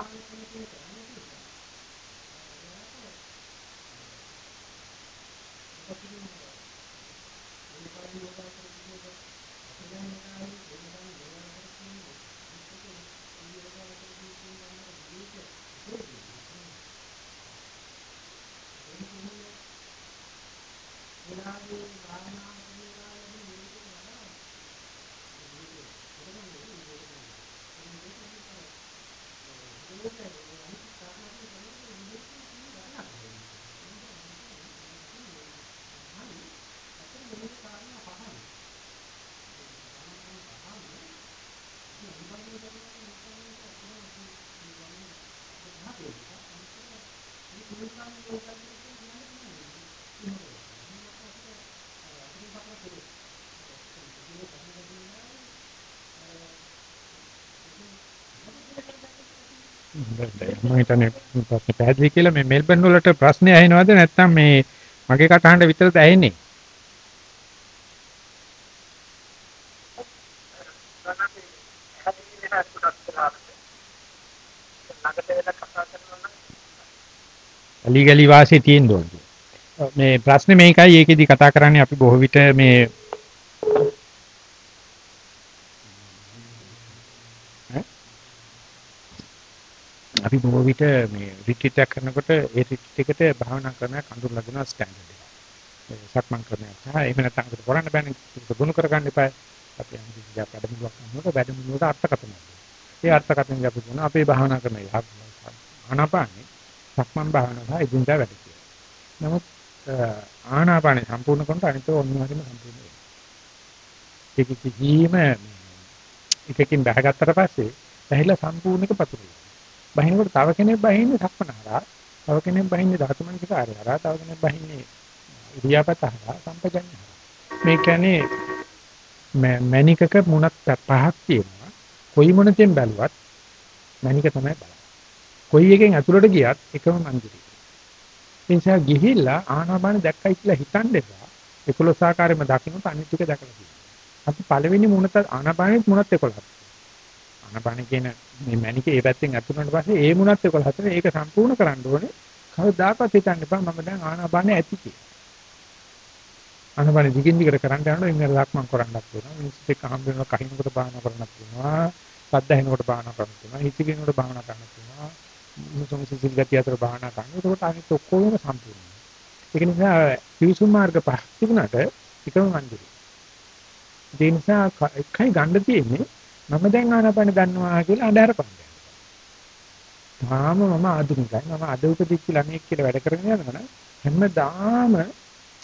A: すいません。මම හිතන්නේ ප්‍රශ්න පැහැදිලි කියලා මේ මෙල්බන් වලට ප්‍රශ්න ඇහෙනවද නැත්නම් මේ මගේ කටහඬ විතරද ඇහෙන්නේ? අලි ගලි වාසේ තියෙන්න ඕනේ. මේ ප්‍රශ්නේ මේකයි ඒකෙදි කතා කරන්නේ අපි බොහෝ විට මේ අපි බොහෝ විට මේ රිට්‍රීට් එකක් කරනකොට ඒ රිට්‍රීට් එකට භාවනා කරන කඳුරු ලගන ස්ටෑන්ඩඩ් එක. ඒ සක්මන් කරනවා. සහ එහෙම නැත්නම් අපිට කරන්න බෑනේ ගුණ කරගන්න එපා. අපි යම් කිසි දෙයක් වැඩමුළුවක් කරනකොට වැඩමුළුවට අර්ථකථනය. ඒ අර්ථකථනය අපි දුන්න අපේ භාවනා කරන ආනාපානෙ සක්මන් භාවනාව සහ ඉදින්දා වැඩ කියලා. නමුත් ආනාපානෙ සම්පූර්ණ කරනකොට අනිත් ඒවා ඔන්නෝගෙම සම්පූර්ණ වෙනවා. ඒක කිසිම එකකින් බහගත්තට පස්සේ ඇහිලා සම්පූර්ණක පතුරේ. බහිනකොට තව කෙනෙක් බහින්නේ සක්මනහරා, තව කෙනෙක් බහින්නේ ධාතුමනිකාරය හරහා, තව කෙනෙක් බහින්නේ ඉරියාපත හරහා, සම්පජඤ්ඤ හරහා. මේ කියන්නේ මැනිකක මුණක් පහක් තියෙනවා. කොයි මොනතෙන් බැලුවත් මැනික තමයි බලන්නේ. කොයි එකෙන් ඇතුළට ගියත් එකම මන්දිරේ. ඒ නිසා ගිහිල්ලා ආනාපාන දැක්කයි කියලා හිතන්න එපා. 11 ආකාරයෙන්ම දකින්නට අනිත් ටික දැකලා තියෙනවා. අපි පළවෙනි මුණත ආනාපානෙත් මුණත් 11ක්. ආනාපාන කියන මේ මැනිකේ ඒ පැත්තෙන් අතුරුනට පස්සේ ඒ මුණත් 11 ඒක සම්පූර්ණ කරන්න ඕනේ. කවදාකවත් හිතන්න එපා මම දැන් ආනාපානෙ ඇති කියලා. ආනාපානෙ දිගින් දිගට කරන්න යනවා ඉන්න ලක්මන් කරන්නත් වෙනවා. මිනිස්සුත් එක්ක හම්බ වෙනවා කහිනකොට බාහනා කරන්නත් වෙනවා. සද්ද ඇහෙනකොට බාහනා කරන්නත් වෙනවා. හිතගෙනකොට බාහනා කරන්නත් වෙනවා. මුසුම සිසිල් ගතිය අතර බාහනා කරනවා. ඒකට අනිත් ඔක්කොම සම්පූර්ණයි. ඒක නිසා පිවිසුම් මාර්ග පහ තිබුණාට එකම මන්දිරය. ඒ නිසා එකයි ගන්න තියෙන්නේ මම දැන් ආනාපාන දන්නවා කියලා අඳහර පන්නේ. තාම මම ආධුනිකයි. මම අද උපදිච්ච ළමයෙක් කියලා වැඩ කරගෙන යනවා හැමදාම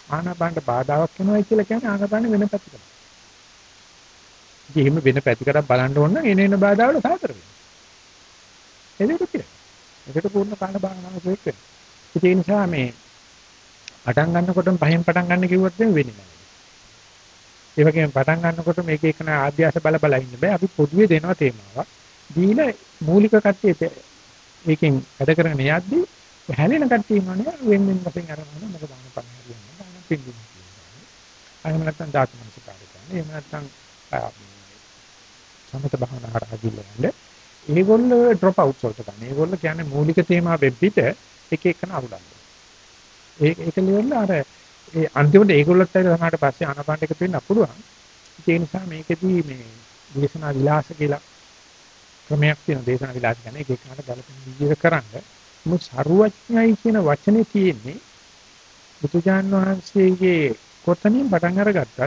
A: ආනාපානට බාධාවක් වෙනවා කියලා කියන්නේ ආනාපාන වෙන පැත්තකට. ඉතින් වෙන පැතිකඩක් බලන්න ඕන නම් එන එන බාධාවල සාතර වෙනවා. ඒක කියලා. ඒකට පූර්ණ කාණ භාවනාවක් වෙන්න. ඒ නිසා මේ පටන් ගන්නකොටම පහෙන් පටන් ගන්න කිව්වොත් වෙන්නේ නැහැ. ඒ වගේම පටන් ගන්නකොට මේක එකන ආභ්‍යාස බල බල ඉන්න බෑ. අපි පොදුවේ දෙනවා තේමාවක්. දීලා මූලික කට්ටිය ඒකෙන් වැඩ කරගෙන යද්දී හැලෙන කට්ටිය ඉන්නවනේ වෙන වෙන වශයෙන් අරගෙන මොකද දාන පණ හරියන්නේ. දාන පිළිගන්න. අයම නැත්තම් දාත මනසකාරය කරන්නේ. එහෙම නැත්තම් සමත භාවනා හරහා ඒගොල්ලෝ ඩ්‍රොප් අවුට් වලට ගන්න. ඒගොල්ලෝ කියන්නේ මූලික තේමා වෙබ්බිට එක එකන අහුලන්න. ඒක ඒක ලියන්න අර ඒ අන්තිමට ඒගොල්ලොත් ඇවිල්ලා සමහරට පස්සේ ආනපාන එක පෙන්නන්න පුළුවන්. ඒ නිසා මේකෙදී මේ දේශනා විලාස කියලා ක්‍රමයක් තියෙනවා. දේශනා විලාස කියන්නේ ඒක එකකට ගලපෙන විදිහට කරන්න. මොකද සරුවඥයි කියන වචනේ තියෙන්නේ බුදුජාන් වහන්සේගේ කොතනින් පටන් අරගත්තත්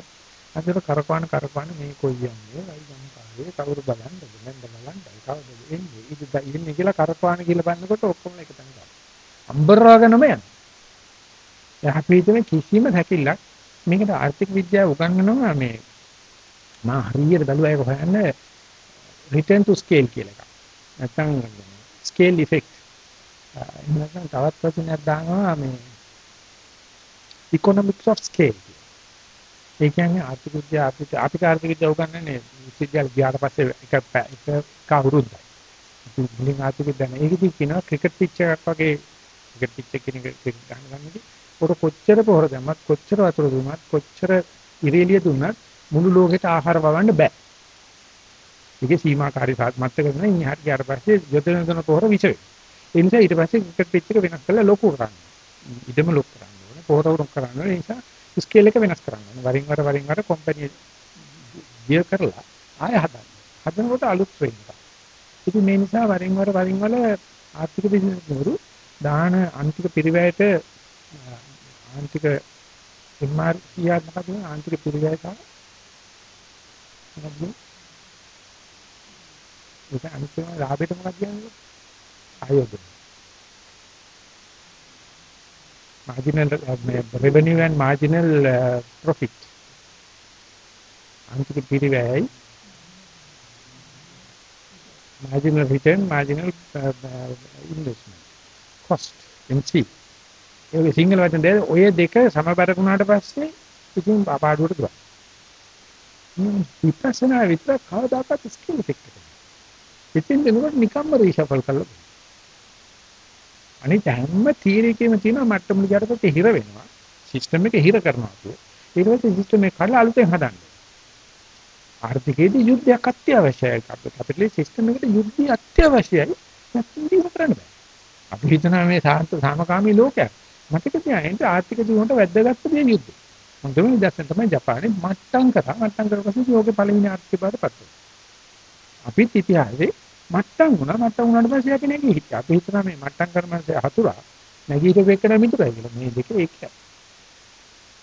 A: අදට කරකවන කරකවන මේ කොයියන්නේ වයිගම් කාලේ කවුරු බලන්නද නැන්ද බලන්නද කවුද එන්නේ ඉද ඉන්නේ කියලා කරකවන කියලා බලනකොට ඔක්කොම එක තැන ගන්නවා. අම්බරවගෙනම යනවා. අපි හිතන්නේ කිසිම හැකිල්ලක් මේකට ආර්ථික විද්‍යාව උගන්වනවා මේ මා හරියට බැලුවා ඒක හොයන්න return to scale කියලා එකක්. නැත්නම් scale effect. එහෙනම් තවත් වචනයක් දානවා මේ economics of scale. ඒ කියන්නේ ආර්ථික විද්‍යාව අපිට අපිට ආර්ථික විද්‍යාව උගන්වන්නේ විශ්වවිද්‍යාල ගියාට පස්සේ එක එක කවුරුද්දයි. අපි මුලින් ආර්ථික විද්‍යාව ඒකදී කියනවා ක්‍රිකට් පිච් එකක් වගේ ක්‍රිකට් පිච් එකකින් ගන්න ගන්නදී පොර කොච්චර පොර දැම්මත් කොච්චර වතුර දුන්නත් කොච්චර ඉරේලිය දුන්නත් මුළු ලෝකෙට ආහාර වවන්න බෑ. ඒකේ සීමාකාරී සාත්මත්ත කරන ඉන්නේ හරියට ඊට පස්සේ යොදන යොදන පොර විච වෙයි. ඒ නිසා ඊට පස්සේ ක්‍රිකට් පිච් එක වෙනස් කරලා ලොකු කරන්න. ඉදම ලොකු කරන්න ඕන. පෝරවුම් කරන්න ඒ නිසා ස්කේල් එක වෙනස් කරන්න ඕනේ. වරින් වර වරින් වර කම්පැනි ගිය කරලා ආය හදන්න. හදනකොට අලුත් වෙන්න. ඉතින් මේ නිසා වරින් වර වරින් වල ආර්ථික බිසිනස් වල දාන අන්තික පිරිවැයට ආන්තික MR කියා මොකද ආන්තික පිරිවැය තමයි මොකද ඒක අනිත් ලාභයට මොකක්ද කියන්නේ? ආයෝජන. Marginal uh, revenue and marginal uh, profit. අන්තික පිරිවැයයි. Marginal return marginal uh, uh, investment. Cost MC ඒ සිංහල වචන දෙක ඔය දෙක සමබර වුණාට පස්සේ ඉතින් අපාඩුවට දුවා. විපස්සනා විතර කවදාකවත් ස්කිල් එකක් නැහැ. ඉතින් දෙනකොට නිකම්ම රීෂෆල් කළා. අනිත් හැම තීරයකම තියෙන මට්ටම විදිහට හිර වෙනවා. සිස්ටම් එක හිර කරනවා කිය. ඊට පස්සේ සිස්ටම් එක කඩලා අලුතෙන් හදන්න. ආර්ථිකයේදී යුද්ධයක් අත්‍යවශ්‍යයි. අපිට සිස්ටම් එකට යුද්ධය අත්‍යවශ්‍යයි. නැත්නම් කරන්න බෑ. අපි හිතනවා මේ සාන්ත සාමකාමී ලෝකයක්. මතක තියාගන්න ආර්ථික දියුණුවට වැද්දගත් දේ යුද්ධය. හොඳම නිදර්ශන තමයි ජපානයේ මට්ටම් කරා. මට්ටම් කරපස්සේ යෝගේ පළවෙනි ආර්ථික බාරපත් වුණා. අපිත් ඉතිහාසයේ මට්ටම් වුණා. මට්ටම් වුණාට පස්සේ අපි නැගී හිටියා. අපි හිතනවා මේ මට්ටම් කරමන්සේ හතුරා නැගී හිටපු එක නමිතුරයි කියලා. මේ දෙක ඒකයි.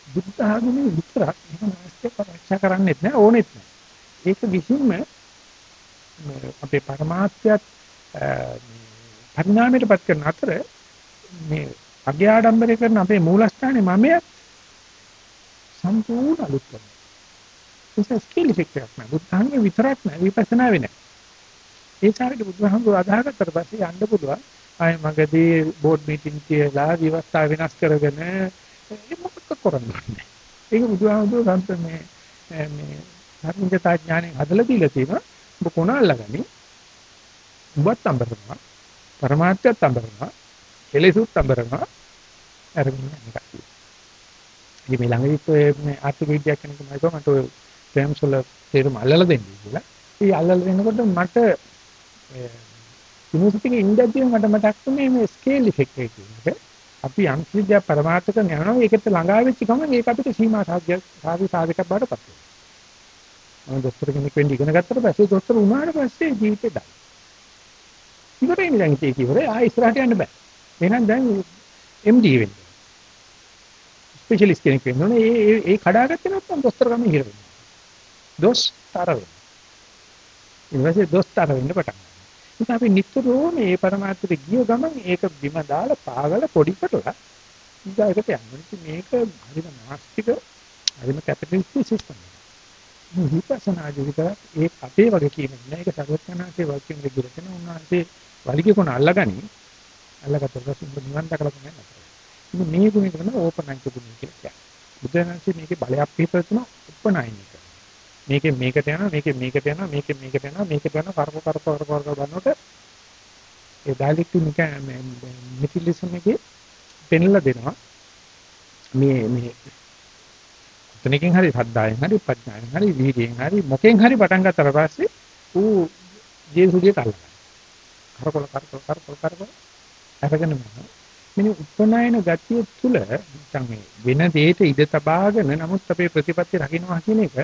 A: බුද්ධ ආගමේ විතරක් එහෙම නැස්ති පරීක්ෂා කරන්නේත් නැහැ ඕනෙත් නැහැ. ඒක විසින්ම අපේ પરමාර්ථයත් පරිණාමයටපත් කරන අතර මේ අගේ ආඩම්බරය කරන අපේ මූලස්ථානේ මමයේ සම්පූර්ණ අලුත් කරනවා. ඒක ස්කිල් ඉෆෙක්ට් එකක් නෑ. බුද්ධාංගේ විතරක් නෑ විපස්සනා වෙන්නේ. ඒ සාරේ බුදුහාමුදුරුවෝ අදාහකට පස්සේ යන්න පුළුවන්. ආයේ මගදී බෝඩ් මීටින් කියලා විවස්ථා වෙනස් කරගෙන ඒ මොකක්ද කරන්නේ. ඒක බුදුහාමුදුරුවෝ සම්ප මේ මේ ධර්මගත ඥාණයෙන් හදලා දීලා තියෙනවා. ඔබ කොන අල්ලගනි. උඹත් අඹරනවා. પરමාර්ථයත් අඹරනවා. කෙලෙසුත් අඹරනවා. අරගෙන යනවා. ඉතින් මේ ළඟදිත් ඔය මේ ආර්ථික විද්‍යාව කෙනෙක් මම කිව්වා මට ඔය ටර්ම්ස් වල තේරුම අල්ලලා දෙන්න කියලා. ඒ අල්ලලා දෙනකොට මට යුනිවර්සිටි එකේ ඉඳද්දී මට මතක් වුණේ මේ ස්කේල් ඉෆෙක්ට් එක කියන්නේ. අපි යම් විද්‍යා පරමාර්ථක යනවා ඒකට ළඟා වෙච්ච ගමන් ඒක අපිට සීමා සාධ්‍ය සාධි සාධකයක් බාටපත් වෙනවා. මම දොස්තර කෙනෙක් වෙන්න ඉගෙන ගත්තට පස්සේ දොස්තර වුණාට පස්සේ ජීවිතේ දායි. ඉවරයි නේද ඒක ඉවරයි ආයෙ ඉස්සරහට යන්න බෑ. එහෙනම් දැන් MD වෙන්න. ස්පෙෂලිස්ට් කෙනෙක් වෙන්න ඕනේ. ඒ ඒ කඩාගත්තේ නැත්නම් දොස්තර කම ඉහිර වෙනවා. දොස්තර වෙනවා. ඊළඟට දොස්තර වෙන්න පටන් ගන්නවා. ඉතින් අපි නිතරම මේ પરමාර්ථයට ගිය ගමන් ඒක බිම දාලා පාගල පොඩි කරලා ඊගායකට යනවා. ඉතින් මේක හරිම නාස්තික හරිම කැපිටලිස්ට් සිස්ටම් එකක්. මේ විපස්සනා ජීවිතය ඒ අපේ වගේ කියන්නේ නෑ. ඒක සර්වඥාන්සේ වචින් දෙගිර කරන උන්වහන්සේ වලිගේ කොන අල්ලගනි. අල්ලගත්ත පස්සේ නිවන් දකලා තමයි නැතර. ඉතින් මේ ගුණය තමයි ඕපනයින් ගුණය කියලා කියන්නේ. බුදුරජාණන්සේ මේකේ බලයක් පිටර තුන උපනයින් එක. මේකෙන් මේකට යනවා මේකෙන් මේකට යනවා මේකෙන් මේකට යනවා මේකට යනවා කරප කරප කරප කරප බලනකොට ඒ ඩයලෙක්ටික් මේ මෙටිලිසම් එකේ පෙන්ලා දෙනවා මේ මේ තනකින් හරි සද්දායෙන් හරි ප්‍රඥාවෙන් හරි වීර්යයෙන් හරි මොකෙන් හරි පටන් ගත්තට පස්සේ ඌ ජීසුගේ කල්ලා කරකොල කරකොල කරකොල කරකොල අරගෙන යනවා මේ උපනායන ගතිය තුළ නැත්නම් මේ වෙන දෙයක ඉඩ තබාගෙන නමුත් අපේ ප්‍රතිපත්ති රකින්නවා කියන එක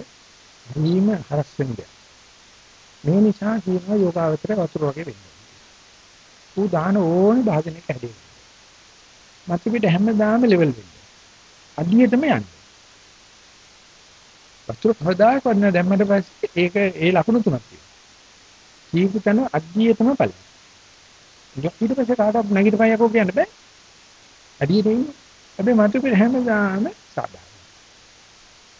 A: හරිම හරස් වෙන්නේ. මේ නිසා කියනවා යෝගාවචර වතුර වගේ වෙන්නේ. ඌ දාන ඕනේ භාජනයක හැදේ. මත පිට හැමදාම ලෙවල් වෙන්නේ. අඩියටම යන්නේ. වතුර කවදාකවත් නෑ දැම්මට පස්සේ ඒක ඒ ලකුණු තුනක් තියෙනවා. කීපතන අඩියටම බලන්න. ඊට පස්සේ කාටවත් නැගිටපන් යකෝ කියන්න බෑ. අඩියට ඉන්නේ. හැබැයි මත පිට හැමදාම සාදා.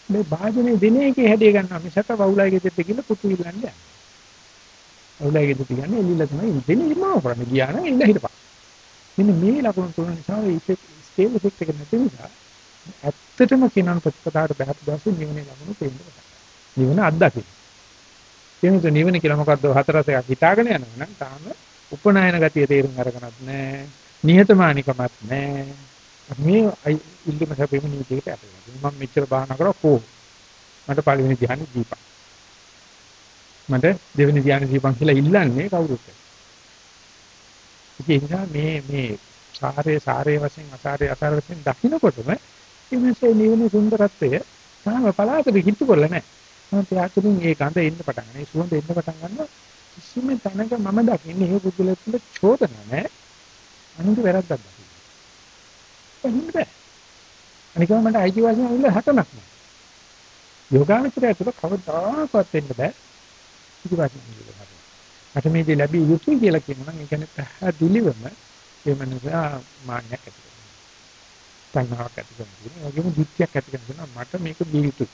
A: මේ භාජනයේ දින එකේ හැදී ගන්නවා මිසක වවුලයි ගෙදෙට කියලා පුතු ඉල්ලන්නේ නැහැ. වවුලයි ගෙදෙට කියන්නේ එල්ලilla තමයි දෙන්නේ ඉන්නව කරන්නේ ගියා නම් එල්ල හිටපන්. මෙන්න මේ ලකුණු තුන නිසා ඒ ස්කේල් ඉෆෙක්ට් එක නැති නිසා ඇත්තටම කෙනන් ප්‍රතිපදාවට බහත් දැසු නිවනේ ලකුණු පේනවා. නිවන අත්දකින්න. එනද නිවන කියලා මොකද්ද හතරසක් හිතාගෙන යනවා නම් තාම උපනායන ගතිය තේරුම් අරගෙනත් නැහැ. නිහතමානිකමත් නැහැ. මේ ඉල්ලුම සැපෙම නීතියකට ඇතුළත්. මම මෙච්චර බාහනා කරා කෝ. මට පළවෙනි ධ්‍යානෙ දීපන්. මට දෙවෙනි ධ්‍යානෙ දීපන් කියලා ඉල්ලන්නේ කවුරුත්. ඒ නිසා මේ මේ සාරේ සාරේ වශයෙන් අසාරේ අසාර වශයෙන් දකින්නකොටම ඉමසේ නිවන සුන්දරත්වය තාම පලාතට කිට්ටු කරලා නැහැ. මම ත්‍යාගතුන් ඒ ගඳ එන්න පටන් ගන්න. ඒ සුවඳ එන්න පටන් ගන්නවා. කිසිම තැනක මම දකින්නේ මේ බුදුලෙත් චෝදන නැහැ. අනුන්ගේ වැරද්දක් දකින්න. එහෙම බෑ. අනිකම මට අයිතිවාසිකම් වල හටනක් නෑ. යෝගාවචරය තුළ කවදාකවත් වෙන්න බෑ. අයිතිවාසිකම් වල හටන. මට මේ දේ ලැබිය යුතුයි කියලා කියනවා නම් ඒ කියන්නේ පැහැදිලිවම ඒ මනුස්සයා මාන්නයක් ඇති කරනවා. තණ්හාවක් ඇති කරනවා. ඒ වගේම දික්තියක් ඇති කරනවා. මට මේක දිය යුතුයි.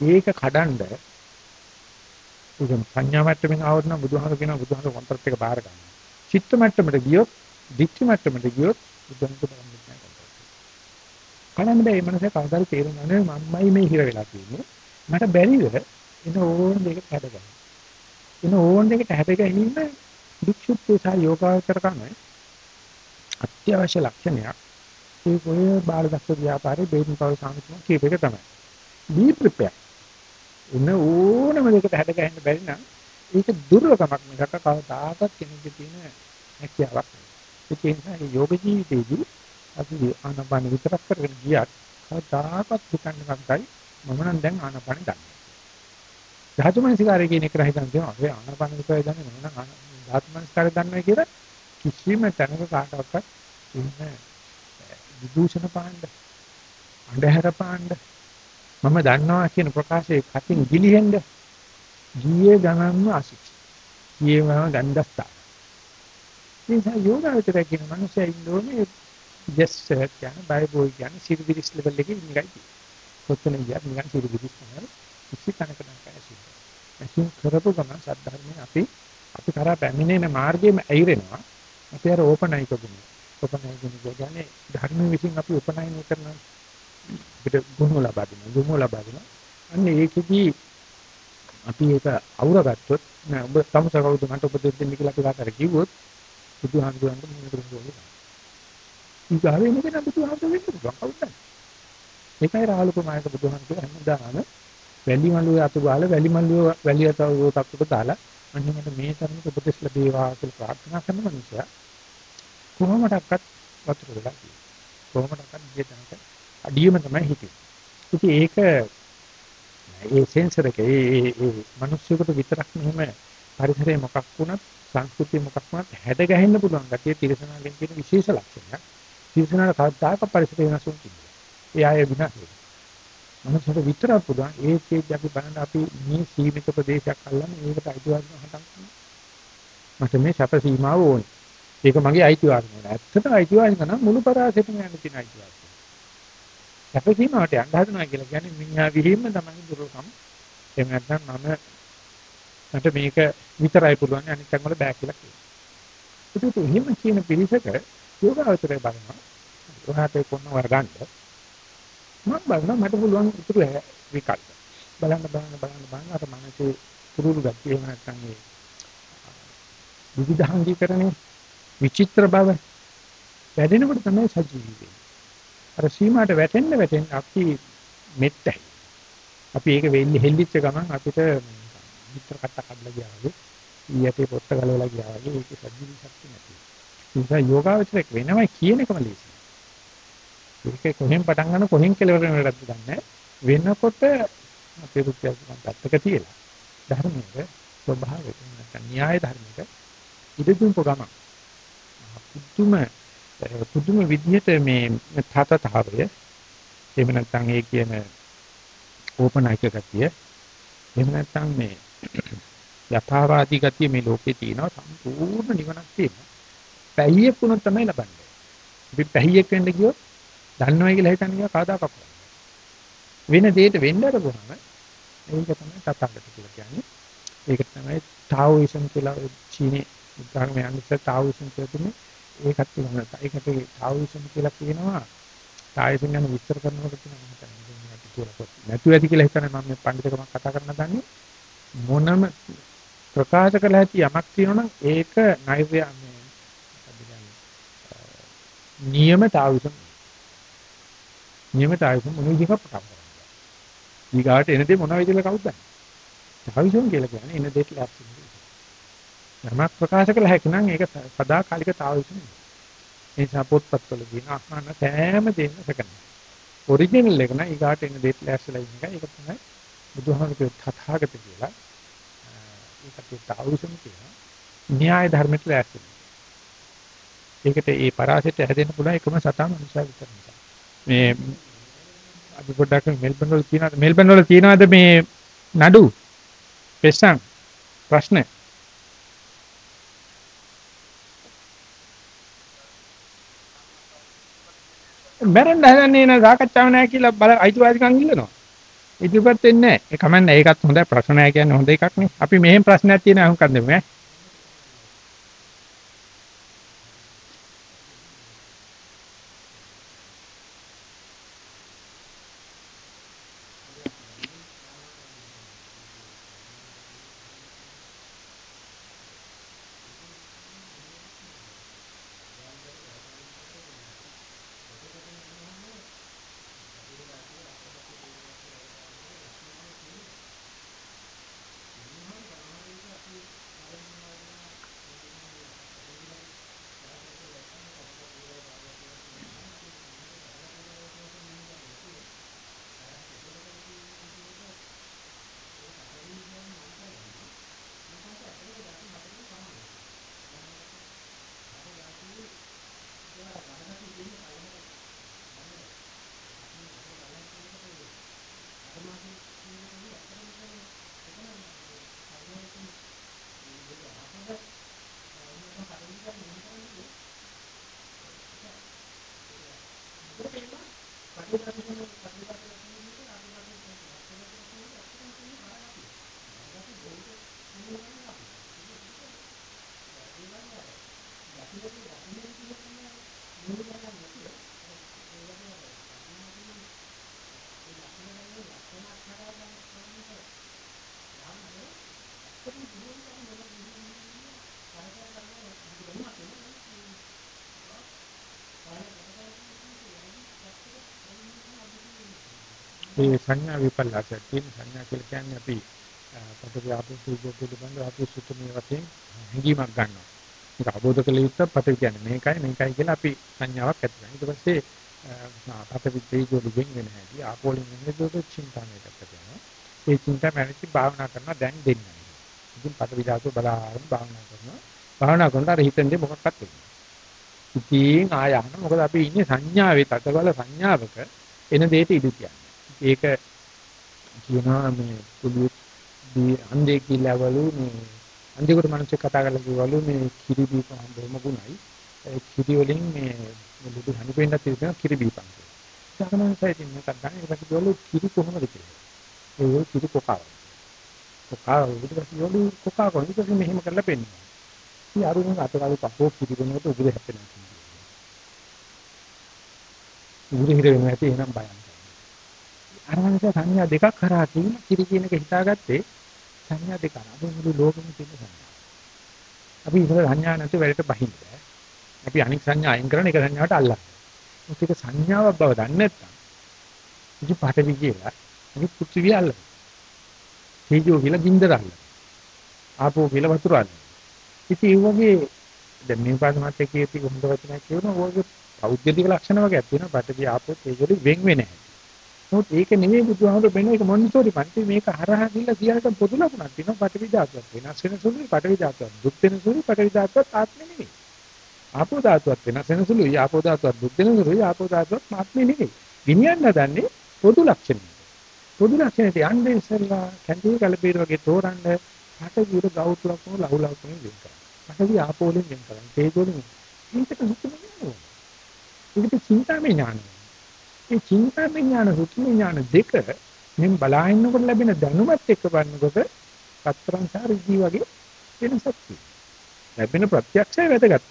A: ඒක කඩන්ඩ උගම සංඥා මට්ටමින් ආවොත් නම් බුදුහාම කියනවා බුදුහාම කොන්ත්‍රාත් එක බාර ගන්නවා. චිත්ත මට්ටමට ගියොත්, දික්ති මට්ටමට ගියොත් බුදුන්ට බලන්න බෑ. කලන්න බෑ මේ මනසේ කවදාද තේරෙන්නේ නැහැ මම්මයි මේ හිර වෙලා තියෙන්නේ. මට බැරිද එන ඕන දෙයක හැදගන්න. එන ඕන දෙයකට හැදගැනීම දුක්ඛුත්තේ සහ යෝගාවචර කරන අත්‍යවශ්‍ය ලක්ෂණයක්. ඒ ඔය බාලදක්ෂ ව්‍යාපාරේ බේරින් පවල් සාමිතුම කීප එක තමයි. be prepared. එන ඕනම දෙයකට හැද ගන්න බැරි නම් ඒක දුර්ලභමක් මිසක කවදාකවත් කෙනෙකුගේ තියෙන හැකියාවක් නෙවෙයි. ඒ නිසා මේ යෝග ජීවිතයේදී අපි ආනපන විතරක් කරගෙන ගියත් කවදාකවත් හිතන්න නැත්නම් මම නම් දැන් ආනපන දන්නේ. ධාතු මනසිකාරය කියන එක හිතන් තියෙනවා. ඒ ආනපන විතරයි දන්නේ මම නම් ධාතු මනසිකාරය දන්නේ කියලා කිසිම තැනක කාටවත් ඉන්න විදූෂණ පාණ්ඩ අන්ධහැර පාණ්ඩ මම දන්නවා කියන ප්‍රකාශයේ කටින් ගිලිහෙන්න ගියේ ගණන්ම අසුචි. ගියේම ගන්ධස්ථා. නිසා යෝගාවචරය කියන මනුස්සයා ඉන්නෝනේ ජස්ට් කියන බයිබෝයි කියන සිරිබිරිස් ලෙවල් එකේ ඉන්නයි. කොතන ගියත් නිකන් සිරිබිරිස් තමයි කිසි තැනක නැහැ. ඇසින් කරපු ගමන් සද්ධර්මයේ අපි අපි කරා පැමිණෙන මාර්ගයේම ඇයිරෙනවා. අපි අර ඕපනයික ගුණ. ඕපනයික ගුණ කියන්නේ ධර්ම විසින් අපි උපනයනය කරන අපිට ගුණ ලබා දෙනවා ගුණ ලබා දෙනවා අන්න ඒකෙදී අපි ඒක අවුරගත්තොත් නෑ ඔබ සමුස කවුද මට උපදෙස් දෙන්න කියලා අපි කාටද කිව්වොත් බුදුහාමුදුරන්ට මොනවද කියන්නේ ඊගාවේ නෙවෙයි බුදුහාමුදුරන් වෙන්න පුළුවන් කවුද ඒකයි රාහුල කුමාරට බුදුහාමුදුර හැමදාම වැලි මළුවේ අතු ගාලා වැලි මළුවේ වැලි අතව තක්කට දාලා අන්නකට මේ තරමට උපදෙස් ලැබේවා කියලා ප්‍රාර්ථනා කරන මිනිසයා කොහොමඩක්වත් වතුර වෙලා තියෙනවා කොහොමඩක්වත් ගිය තැනක අඩියම තමයි හිතෙන්නේ. ඉතින් ඒක ඒ සෙන්සර් එක ඒ ඒ මිනිස්සුන්ට විතරක් නෙමෙයි පරිසරයේ මොකක් වුණත් සංස්කෘතිය මොකක් වුණත් හැඩ ගැහෙන්න පුළුවන් ගැතිය තිරසනාගෙන් කියන විශේෂ ලක්ෂණයක්. තිරසනාට කවදාක පරිසරය වෙනස් වෙන්නේ. ඒ ආය විනාශ වෙනවා. මනුස්සයට විතරක් පුළුවන් ඒ ස්ටේජ් අපි බලන්න අපි මේ සීමිත ප්‍රදේශයක් අල්ලන්නේ ඒකට අයිතිවාසිකම් හටන් මට මේ සැප සීමාව ඕනේ. ඒක මගේ අයිතිවාසිකම. ඇත්තට අයිතිවාසිකම නම් මුළු පරාසෙටම යන්න තියෙන අයිතිවාසිකම. සැපසීමාවට යන්න හදනවා කියලා කියන්නේ මිනිහා විහිම්ම තමයි දුර්ලභම. එහෙම නැත්නම් මම මට මේක විතරයි පුළුවන් අනිත් තැන් වල බෑ කියලා කියනවා. ඒකට එහෙම කියන පිළිසක යෝගාවචරය බලනවා. ඔහාට කොන්න වරගන්න. මම බලනවා මට පුළුවන් ඉතුරු විකල්ප. බලන්න බලන්න බලන්න බලන්න අර මනසේ පුරුදු ගතිය එහෙම නැත්නම් මේ විවිධාංගීකරණය විචිත්‍ර බව වැඩෙනකොට තමයි සජීවී වෙන්නේ. අර සීමාට වැටෙන්න වැටෙන්න අපි මෙත්තයි. අපි ඒක වෙන්නේ හෙල්ලිච්ච ගමන් අපිට මිත්‍ර කට කඩලා ගියා වගේ ඊයටේ පොත්ත ගලවලා ගියා වගේ ඒක සජීවී ශක්තිය නැති. ඒ නිසා යෝගාවචරයක් වෙනවයි කියන එකම ලේසි. ඒක කොහෙන් පටන් ගන්න කොහෙන් කෙලවර වෙනවද දන්නේ වෙනකොට අපේ රුචියක් පැත්තක තියලා ධර්මයේ ස්වභාවයෙන් නැත්නම් න්‍යාය ධර්මයක ඉදිරිපු ගමන් පුදුම පුදුම විදිහට මේ තතතාවය එහෙම නැත්නම් ඒ කියන ඕපනයික ගතිය එහෙම නැත්නම් මේ යථාවාදී ගතිය මේ ලෝකේ තියෙනවා සම්පූර්ණ නිවනක් තියෙනවා. පැහියෙක් වුණොත් තමයි ලබන්නේ. අපි පැහියෙක් වෙන්න ගියොත් දන්නවයි කියලා හිතන්නේ කවදාකවත් වෙන දෙයකට වෙන්න අරගොනම ඒක තමයි තථාගත කියලා කියන්නේ. ඒක තමයි ටාઓයිසම් කියලා චීනේ උදාහරණයක් අනුසාර ටාઓයිසම් කියන්නේ ඒකත් තියෙනවා. ඒකට තාවුසම් කියලා කියනවා. තායසින් ගැන විස්තර කරනකොට කියනවා මම හිතන්නේ නැතු ඇති කියලා හිතන්නේ මම මේ පඬිතුකමක් කතා කරන්න දන්නේ මොනම ප්‍රකාශ කළ හැකි යමක් තියෙනවා නම් ඒක නෛර්ය මේ නියම තාවුසම් නියම තාවුසම් මොන විදිහක ප්‍රකාශ කරන්නේ. ඊගාට එන දේ මොන විදිහට කවුද දන්නේ. තාවුසම් කියලා කියන්නේ එන දෙයට ලක්ෂණ යමක් ප්‍රකාශ කළ හැකි නම් ඒක සදාකාලික තාවුසුම. ඒ නිසා පොත්පත්වල දින අහන සෑම දෙන්න සකන. ඔරිජිනල් එක නයි ඊගාට එන දෙත් ලැස්සලා ඉන්න එක. ඒක තමයි බුදුහාමුදුරුවෝ තථාගත කියලා. ඒකට තාවුසම කියනවා. න්‍යාය ධර්මයට ලැස්සලා. ඒකට ඒ පරාසයට හැදෙන්න පුළුවන් එකම සතා මනුෂ්‍ය විතර නිසා. මේ අපි පොඩ්ඩක් මෙල්බන් වල තියනවාද මෙල්බන් වල තියනවාද මේ නඩු පෙස්සන් ප්‍රශ්න මැරෙන්න හදන්නේ න සාකච්ඡාව නැහැ කියලා බල අයිතිවාසිකම් ඉල්ලනවා. ඉදිරිපත් වෙන්නේ නැහැ. ඒ කමන්නේ ඒකත් හොඳයි ප්‍රශ්නය කියන්නේ හොඳ එකක් නේ. අපි මෙහෙම ප්‍රශ්නයක් තියෙනවා අහුම්කම් දෙමු ඈ. මේ සංඥා විපල්ලාසය තියෙන සංඥා කියලා කියන්නේ අපි පටවි ආපෝ සූර්ය පිළිබඳව අපි සුතුමේ වශයෙන් හැඟීමක් ගන්නවා. ඒක අවබෝධ කළ යුත්තක් පටවි කියන්නේ මේකයි මේකයි කියලා අපි සංඥාවක් ඇති කරනවා. ඊට පස්සේ පටවි තේජෝ ලිගෙන් වෙන හැටි ආපෝලින් වෙන දොඩ චින්තනයකට කරනවා. ඒ චින්තන මැනිටි භාවනා කරනවා දැන් දෙන්නේ. ඉතින් පටවි ධාතුව බලාගෙන භාවනා කරනවා. භාවනා කරනකොට අර හිතෙන්දී මොකක්වත් වෙන්නේ. ඉතින් ආයහන මොකද අපි ඉන්නේ සංඥාවේ තතබල සංඥාවක එන දෙයට ඉදි කියන්නේ. ඒක කියනවා මේ පුළු අන්දේ කියලාවලු මේ අන්දිකට මිනිස්සු කතා කරලා කිව්වලු මේ කිරි බීපන් බොහොම ගුණයි. ඒ කිරි වලින් මේ ලුඩු හනිපෙන්නත් තියෙනවා කිරි බීපන් කියලා. සාමාන්‍යයෙන් මේක ගන්න ඊට පස්සේ කිව්වලු කිරි කොහොමද කියලා. ඒ කිරි කොකාව. කොකාව ඊට පස්සේ කිව්වලු කොකාව කොහොමද කියලා මෙහෙම කරලා පෙන්නනවා. ඉතින් අරුණ අතකාලේ පපෝ කිරි වෙනකොට උගුර හැපෙනවා. උගුර හිර වෙනවා ඇති එනම් බයයි. අර වගේ සංඥා දෙකක් කරා කියන කිරි කියන එක හිතාගත්තේ සංඥා දෙක අර මුළු ලෝකෙම තියෙන සංඥා. අපි ඉතල සංඥා නැතුව වැඩට බහින්න බෑ. අපි අනික් සංඥා අයින් කරන එක සංඥාවට අල්ලන්න. මොකද ඒක සංඥාවක් බව දන්නේ නැත්නම් ඉති පාඨවි කියලා අපි පෘථිවිය අල්ලන. තේජෝ කියලා ගින්දර අල්ලන. ආපෝ කියලා වතුර අල්ලන. ඉතින් ඒ වගේ දැන් මේ පාඩමත් එක්ක කීපි හොඳ වචනයක් කියනවා ඔයගේ පෞද්ගලික ලක්ෂණ වගේ තියෙනවා පාඨවි ආපෝ තේජෝ වෙන් වෙන්නේ නැහැ. නමුත් ඒක නෙමෙයි බුදුහාමුදුරු වෙන එක මොන්සෝරි පන්ති මේක හරහා ගිහිල්ලා සියල්ලට පොදු ලකුණක් තියෙනවා පටවි ධාතුවක් වෙනස් වෙන සුළුයි පටවි ධාතුවක් දුක් වෙන සුළුයි පටවි ධාතුවක් ආත්මෙ නෙමෙයි ආපෝ ධාතුවක් වෙනස් වෙන සුළුයි ආපෝ ධාතුවක් දුක් වෙන සුළුයි ආපෝ ධාතුවක් ආත්මෙ නෙමෙයි විඤ්ඤාණ දන්නේ පොදු ලක්ෂණ පොදු ලක්ෂණයට යන්නේ ඉස්සෙල්ලා කැඳේ කලබීර වගේ තෝරන්න පටවිර ගෞතුලක් වුණ ලහු ලහුකම වෙන් කරා පටවි ආපෝලෙන් වෙන් කරා තේජෝලෙන් මේකට සුතුම ඥානය ඒකට චින්තාමය ඥානය. මේ චින්තා විඥාන සුඛ විඥාන දෙක මෙන් බලාහින්නකොට ලැබෙන දැනුමත් එක්ක බලනකොට සතරන් සාරිදී වගේ වෙනසක් තියෙනවා. ලැබෙන ප්‍රත්‍යක්ෂය වැදගත්.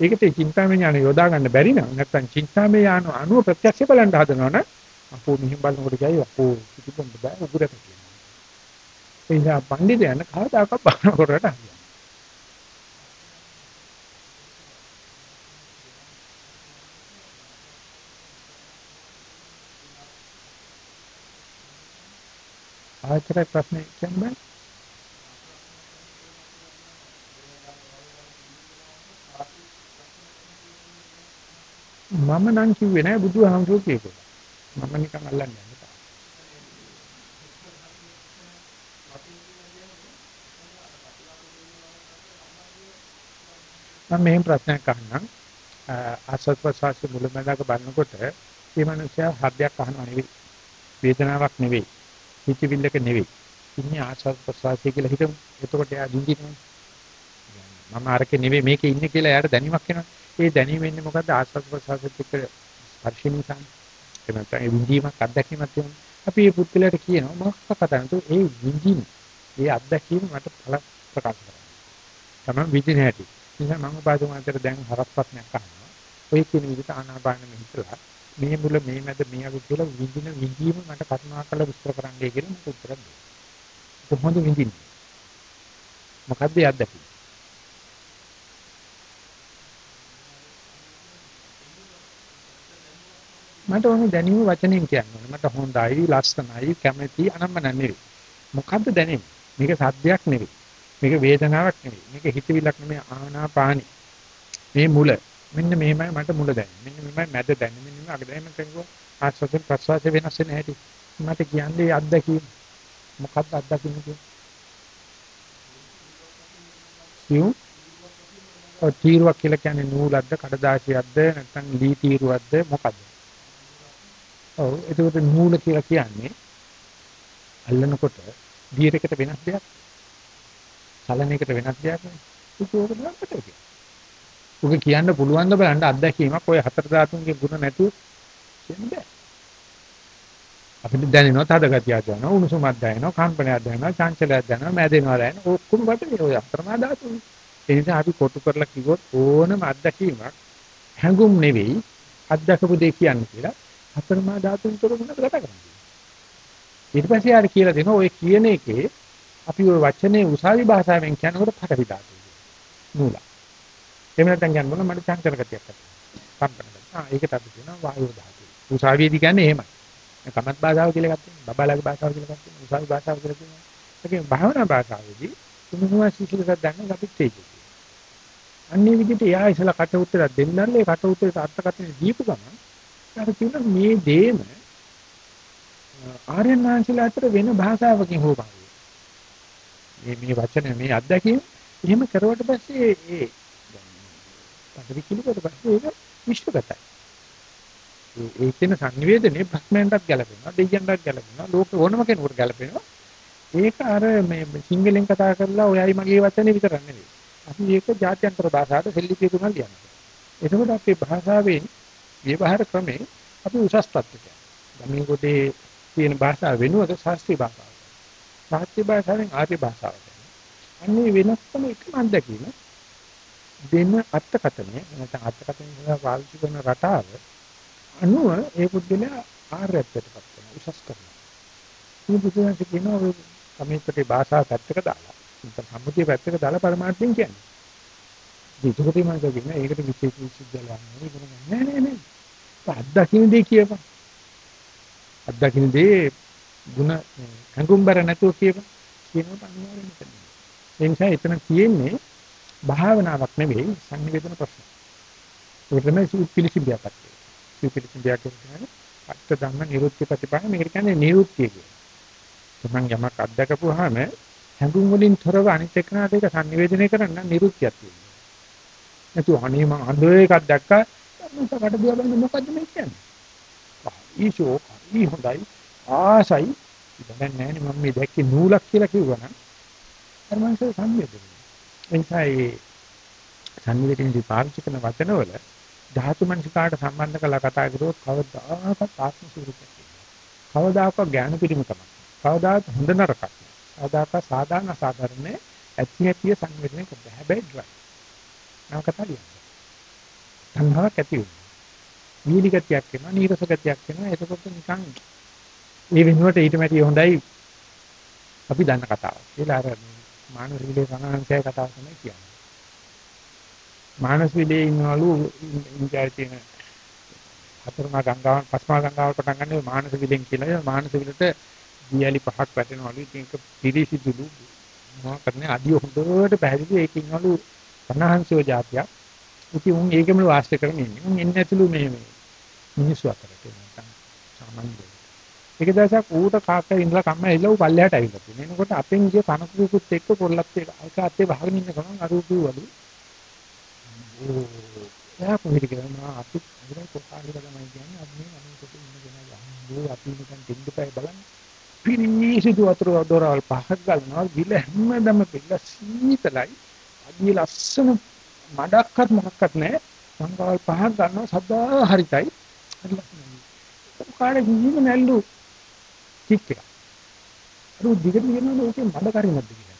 A: ඒකට චින්තා විඥාන යොදා ගන්න බැරි නම් නැත්නම් චින්තා විඥාන අනුව ප්‍රත්‍යක්ෂ බලන්න හදනවනම් අපෝ මෙහෙම බලනකොට කියයි අපෝ පිටිපොන්න බෑ උගුරට කියනවා. ඒ නිසා පඬිතුයන් කවදාකවත් බලන කරට හරියන්නේ. ආයතන ප්‍රශ්නේ කියන්නේ මම නම් කිව්වේ නෑ බුදුහාමුදුරුවෝ කියපුවා. මම නිකන් අල්ලන්නේ නැහැ. මම මෙහෙම ප්‍රශ්නයක් අහන්නම්. ආසත් ප්‍රසවාසයේ මුලමඳාක බලනකොට මේ මනුස්සයා හදයක් අහනවා නෙවෙයි. වේදනාවක් නෙවෙයි. හිතවිල්ලක නෙවෙයි. ඉන්නේ ආසත් ප්‍රසවාසය කියලා හිතමු. එතකොට එයා දින්දිනවා. මම අරකේ නෙවෙයි මේකේ ඉන්නේ කියලා එයාට දැනීමක් එනවා. ඒ දැනීම වෙන්නේ මොකද්ද ආස්වාද ප්‍රසආසෙත් එක්ක ස්පර්ශ නිසා. ඒ නැත්නම් ඒ විඳීමක් අත්දැකීමක් තියෙනවා. අපි මේ පුත්කලයට කියනවා මොකක්ද කතාවද? ඒ විඳීම, ඒ අත්දැකීම මට ඵල ප්‍රකාශ කරන්න. තමයි විඳින හැටි. නිසා මම බාදුමාතර දැන් හරස් ප්‍රශ්නයක් අහනවා. ඔය කියන විදිහට ආනාපානෙ හිතලා මේ මුල මේ මැද මේ අග කියලා විඳින විඳීම මට කරුණාකර විස්තර කරන්නයි කියලා මට උත්තර දෙන්න. කොහොමද විඳින්නේ? මොකද්ද අත්දැකීම? මට ඕනේ දැනීම වචනෙන් කියන්න ඕනේ. මට හොඳයි, ලස්සනයි, කැමැති අනම්මන නෙවෙයි. මොකද්ද දැනෙන්නේ? මේක සද්දයක් නෙවෙයි. මේක වේදනාවක් නෙවෙයි. මේක හිතවිලක් නෙවෙයි ආනාපානි. මේ මුල. මෙන්න මෙහෙමයි මට මුල දැනෙන්නේ. මෙන්න මෙහෙමයි මැද දැනෙන්නේ. මෙන්න මෙහෙම අග දැනෙන්නේ. කෙනෙකු ආස්වාදයෙන් ප්‍රසවාසය වෙනස් වෙන හැටි. මට කියන්නේ අත්දැකීම. මොකක්ද අත්දැකීම කියන්නේ? සිව් ඔය තීරුවක් කියලා කියන්නේ නූලක්ද කඩදාසියක්ද නැත්නම් ලී තීරුවක්ද මොකද්ද? ඔව් එතකොට නූල කියලා කියන්නේ අල්ලනකොට දියරයකට වෙනස් දෙයක්. චලනයකට වෙනස් දෙයක් නේ. ඒක ඕක බලන්න කියලා. ඔක කියන්න පුළුවන් ද බලන්න අත්දැකීමක් ඔය හතර ධාතුන්ගේ ගුණ නැතුව කියන්න බෑ. අපිට දැනෙනවා තද ගතියක් දැනෙනවා උණුසුමක් දැනෙනවා කම්පනයක් දැනෙනවා චංචලයක් දැනෙනවා මැදෙනවා දැනෙනවා ඔක්කොම වටේ ඔය අතරමා ධාතුන්. ඒ නිසා අපි කොටු කරලා කිව්වොත් ඕනම අත්දැකීමක් හැඟුම් නෙවෙයි අත්දකපු දෙයක් කියන්නේ කියලා අතරමා ධාතුන් තොර මොනවද කතා කරන්නේ. ඊට පස්සේ ආර කියලා දෙනවා ඔය කියන එකේ අපි ওই වචනේ උසාවි භාෂාවෙන් කියනකොට පටවි ධාතුව. නූල. එහෙම නැත්නම් කියන්න මොන මට චංචල ගතියක් අත. කම්පන ගතිය. ආ ඒකට අපි කියනවා වායු ධාතුව. උසාවියේදී කියන්නේ එහෙමයි. කමත් භාෂාව කියලා එකක් තියෙනවා. බබාලගේ භාෂාව කියලා එකක් තියෙනවා. උසාවි භාෂාව කියලා තියෙනවා. ඒකේ භාවනා භාෂාවේදී තුනුවා සිසිලක දැනන අපි තේජෝ. අන්නේ විදිහට එයා ඉසලා කට උත්තර දෙන්නන්නේ කට උත්තරට අර්ථකථන දීපු ගමන් අර කියන මේ දේම ආර්යයන් වහන්සේලා අතර වෙන භාෂාවකින් හෝ පාවිච්චි. මේ මේ වචන මේ අත්දැකීම් එහෙම කරුවට පස්සේ ඒ පදවි කිලුවට පස්සේ ඒක විශ්වගතයි. ඒ කියන සංනිවේදනයේ භක්මයන්ටත් ගැලපෙනවා දෙයියන්ටත් ගැලපෙනවා ලෝක ඕනම කෙනෙකුට ගැලපෙනවා. ඒක අර මේ සිංහලෙන් කතා කරලා ඔයයි මගේ වචනේ විතර නෙවෙයි. අපි ඒක ජාත්‍යන්තර භාෂාවට සෙල්ලිපිය තුනක් ලියනවා. එතකොට අපේ භාෂාවෙන් ව්‍යවහාර ක්‍රමේ අපි උසස් තත්ත්වයක්. ගමේ කොටේ තියෙන භාෂාව වෙනුවට ශාස්ත්‍රීය භාෂාව. ශාස්ත්‍රීය භාෂාවෙන් ආර්ය භාෂාව. අන්නේ වෙනස්කම එකම අත්දැකීම දෙන අර්ථකථනය නැත්නම් අර්ථකථනය සඳහා පාවිච්චි කරන රටාව අනුව ඒ පුද්ගලයා ආර්යත්වයට පත් වෙනවා උසස් කරනවා. මේ පුද්ගලයන් කියනවා ඔය සමීපතේ භාෂාව පැත්තක දාලා නැත්නම් සම්මුතිය පැත්තක දාලා පරමාර්ථයෙන් කියන්නේ. ඒකකට මම කියන්නේ ඒකට විශේෂ විශ්වවිද්‍යාලයක් නෙවෙයි නෑ නෑ නෑ. අත්දකින්න දෙය කියපන්. අත්දකින්න දෙය ಗುಣ හඟුම්බර නැතුව කියපන්. කියනකොට අනිවාර්යෙන්ම කරනවා. ඒ නිසා එතන තියෙන්නේ භාවනාවක් නෙවෙයි සංනිවේදන ප්‍රශ්න. ඒක තමයි සුපිලිසිබියක් අත්තේ. සුපිලිසිබියක් කියන්නේ අත්ත ධම්ම නිරුක්ති ප්‍රතිපන්න මේකට කියන්නේ නිරුක්තිය කියලා. තමන් යමක් අත්දකපුවාම හැඟුම් වලින් තොරව අනිත් එක්කනට ඒක සංනිවේදනය කරන්න නිරුක්තියක් තියෙනවා. නැතු අනේ මං අඳ එකක් දැක්කා මට දිහා බලන්න මොකද්ද මේ කියන්නේ? ඊෂෝ ඊ හොඳයි ආසයි ඉතින් නෑනේ මම මේ දැක්කේ නූලක් කියලා කිව්වනම් අර මනසේ සංවේදනය. එනිසා සංවේදනයේ පාවිච්චි කරන වචනවල ධාතු මනසිකාට සම්බන්ධ කරලා කතා කරුවොත් කවදාකවත් ආත්ම ස්වරූපයක් කවදාකවත් ඥාන පිරිමකමක් කවදාකවත් හොඳ නරකක් කවදාකවත් සාධාරණ සාධාරණ ඇති ඇති සංවේදනය කරන්න හැබැයි ඩ්‍රයි නව කතා කියන්නේ. තණ්හාවක් ඇති වෙනවා. නීලි ගතියක් එනවා, නීරස ගතියක් එනවා. එතකොට නිකන් ඒ වෙනුවට ඊට මැටි හොඳයි. අපි දන්න කතාවක්. කියලා අර මානව විලේ සනාංශය කතාව තමයි කියන්නේ. මානව විලේ ඉන්නවලු ඉන්දියාවේ තියෙන හතරමා ගංගාව පස්මා ගංගාව පටන් ගන්න මානව විලෙන් කියලා. මානව විලට දියලි පහක් වැටෙනවලු. ඉතින් ඒක පිරිසිදුලු මොනවා කරන්නේ අඩිය හොඳට පැහැදිලි ඒකින්වලු සනාංශය જાතියක් ඉතින් උන් ඒකම වාස්ත කරමින් ඉන්නේ. උන් එන්නේ නැතිලු මේ මේ මිනිස්සු අතරට නැත්නම් සාමාන්‍ය දෙයක්. ඒක දැසක් ඌට කාක්ක ඉඳලා කම්ම ඇවිල්ලා ඌ පල්ලෙහාට ඇවිල්ලා තියෙනවා. එනකොට අපෙන් ගිය කනකුකුත් එක්ක පොල්ලත් එක්ක අල්ක අතේ වහගෙන ඉන්න ගමන් අර ඌ ඕ එයා කොහෙද කියලා අපි ඉතින් කොහාටද තමයි කියන්නේ. අපි මේ අනුකට ඉන්න කෙනා යන්නේ අපි නිකන් දෙන්නපයි බලන්න. පිරිසිදු වතුර දොරවල් පහක් ගන්නවා. ගිල හැමදම පිළ සීතලයි. අදී ලස්සන මඩක්වත් මොකක්වත් නැහැ. සංගවල් පහක් ගන්නවා. සදා හරිතයි. හරි ලස්සනයි කාඩේ ගිහින් නැල්ලු. කික් එක අර දිගට කියනවා ඕකේ මඩ කරින්නද කියලා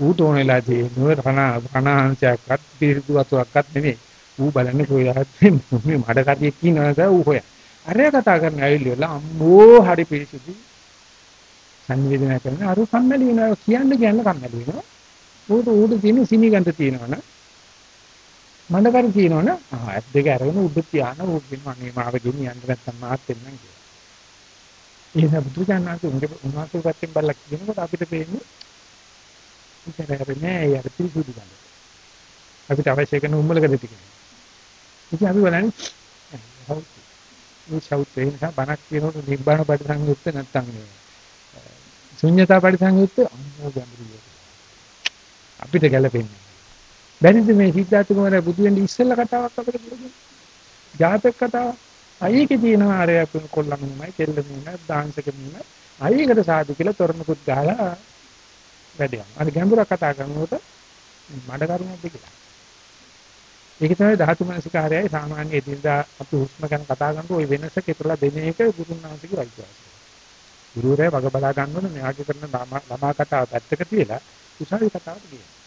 A: ඌට ඕනෙලා තියෙන්නේ රණ රණාංශයක්වත් පිරිදු වතුරක්වත් නෙමෙයි. ඌ බලන්නේ කොයිලාත් මේ මඩ කටියක් කියනවාද ඌ හොය. අරය කතා කරන ඇවිල්ලා අම්මෝ හරි පිරිසිදු සංවේදනය කරන අර කම්මැලි වෙනවා කියන්න කියන්න කම්මැලි වෙනවා. ඌට ඌට තියෙන සිනි ගඳ තියෙනවනේ. මඩ කර තියෙනවනේ. ආ ඇස් දෙක අරගෙන උඩ තියාන ඌ කියනවා අනේ මාව ගෙනියන්න නැත්තම් මාත් එන්නම් කියලා. එහෙනම් බුදුජානනාංශ උන්ගේ උන්වහන්සේ පැත්තෙන් බලලා කියනකොට අපිට පේන්නේ ඉතරන්නේ ඒ අර පිළිසුදු ගන්න. අපිට අවශ්‍ය කරන උම්මලකද ටික. ඉතින් අපි බලන්නේ මේ ශෞත් ඒ නිසා බණක් කියනකොට නිබ්බාන පරිසංයුක්ත නැත්තම් මේ ශුන්‍යතා පරිසංයුක්ත අනුමෝ ගැඹුරුයි. අපිට ගැලපෙන්නේ. බැරිද මේ සිද්ධාර්ථ කුමාරයා බුදු වෙන්න ඉස්සෙල්ලා කතාවක් අපිට කියන්නේ. ජාතක කතාව. අයේකේ තියෙනවා අර කොල්ලමුමයි කෙල්ලමුමයි දාංශකමුමයි අයේකට සාදු කියලා තොරණකුත් ගහලා වැඩේ. අර ගැඹුරක් කතා කරනකොට මඩ කරුණක්ද කියලා. ඒක තමයි ධාතු මනසිකාරයයි සාමාන්‍ය එදිනදා අපි හුස්ම ගැන කතා කරනකොට ওই වෙනස කෙතරලා දෙන එක ගුරුනාංශික වෛද්‍යවාසය. ගුරුවරයා වග බලා ගන්න ඕනේ මෙයාගේ කරන ළමා කතාව පැත්තක තියලා උසාවි කතාවට කියනවා.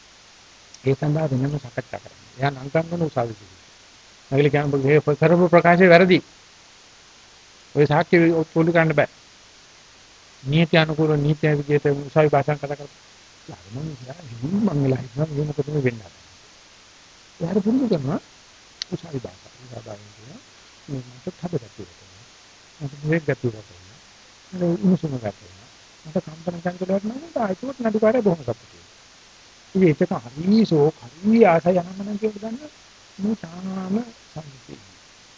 A: ඒ සඳහා වෙනම සාකච්ඡා කරනවා. එයා නම් ගන්න ඕන උසාවි කිව්වා. මගල කියන්නේ කරපු ප්‍රකාශය වැරදි. ඔය සාක්ෂි පොලි ගන්න බෑ. නීති අනුකූල නීතිය විදිහට උසාවි භාෂා කතා කරලා මම මම වෙලා ඉන්නවා මේ මොකද මේ වෙන්නේ. යාර පුරුදු කරනවා උසාවි භාෂාව. උදාහරණ කියනවා මේ මට හදගත්තු වෙනවා. මට මේක ගැතු වෙනවා. මට උණුසුම ගැතු වෙනවා. මට කම්පන චංචලයක් නැහැ ආයතොත් නඩුකාරය බොහොම කප්පටි. ඉතින් ඒක හරිසෝ හරි ආසය යනමන කියලා ගන්න මේ තාම සංකීර්ණ.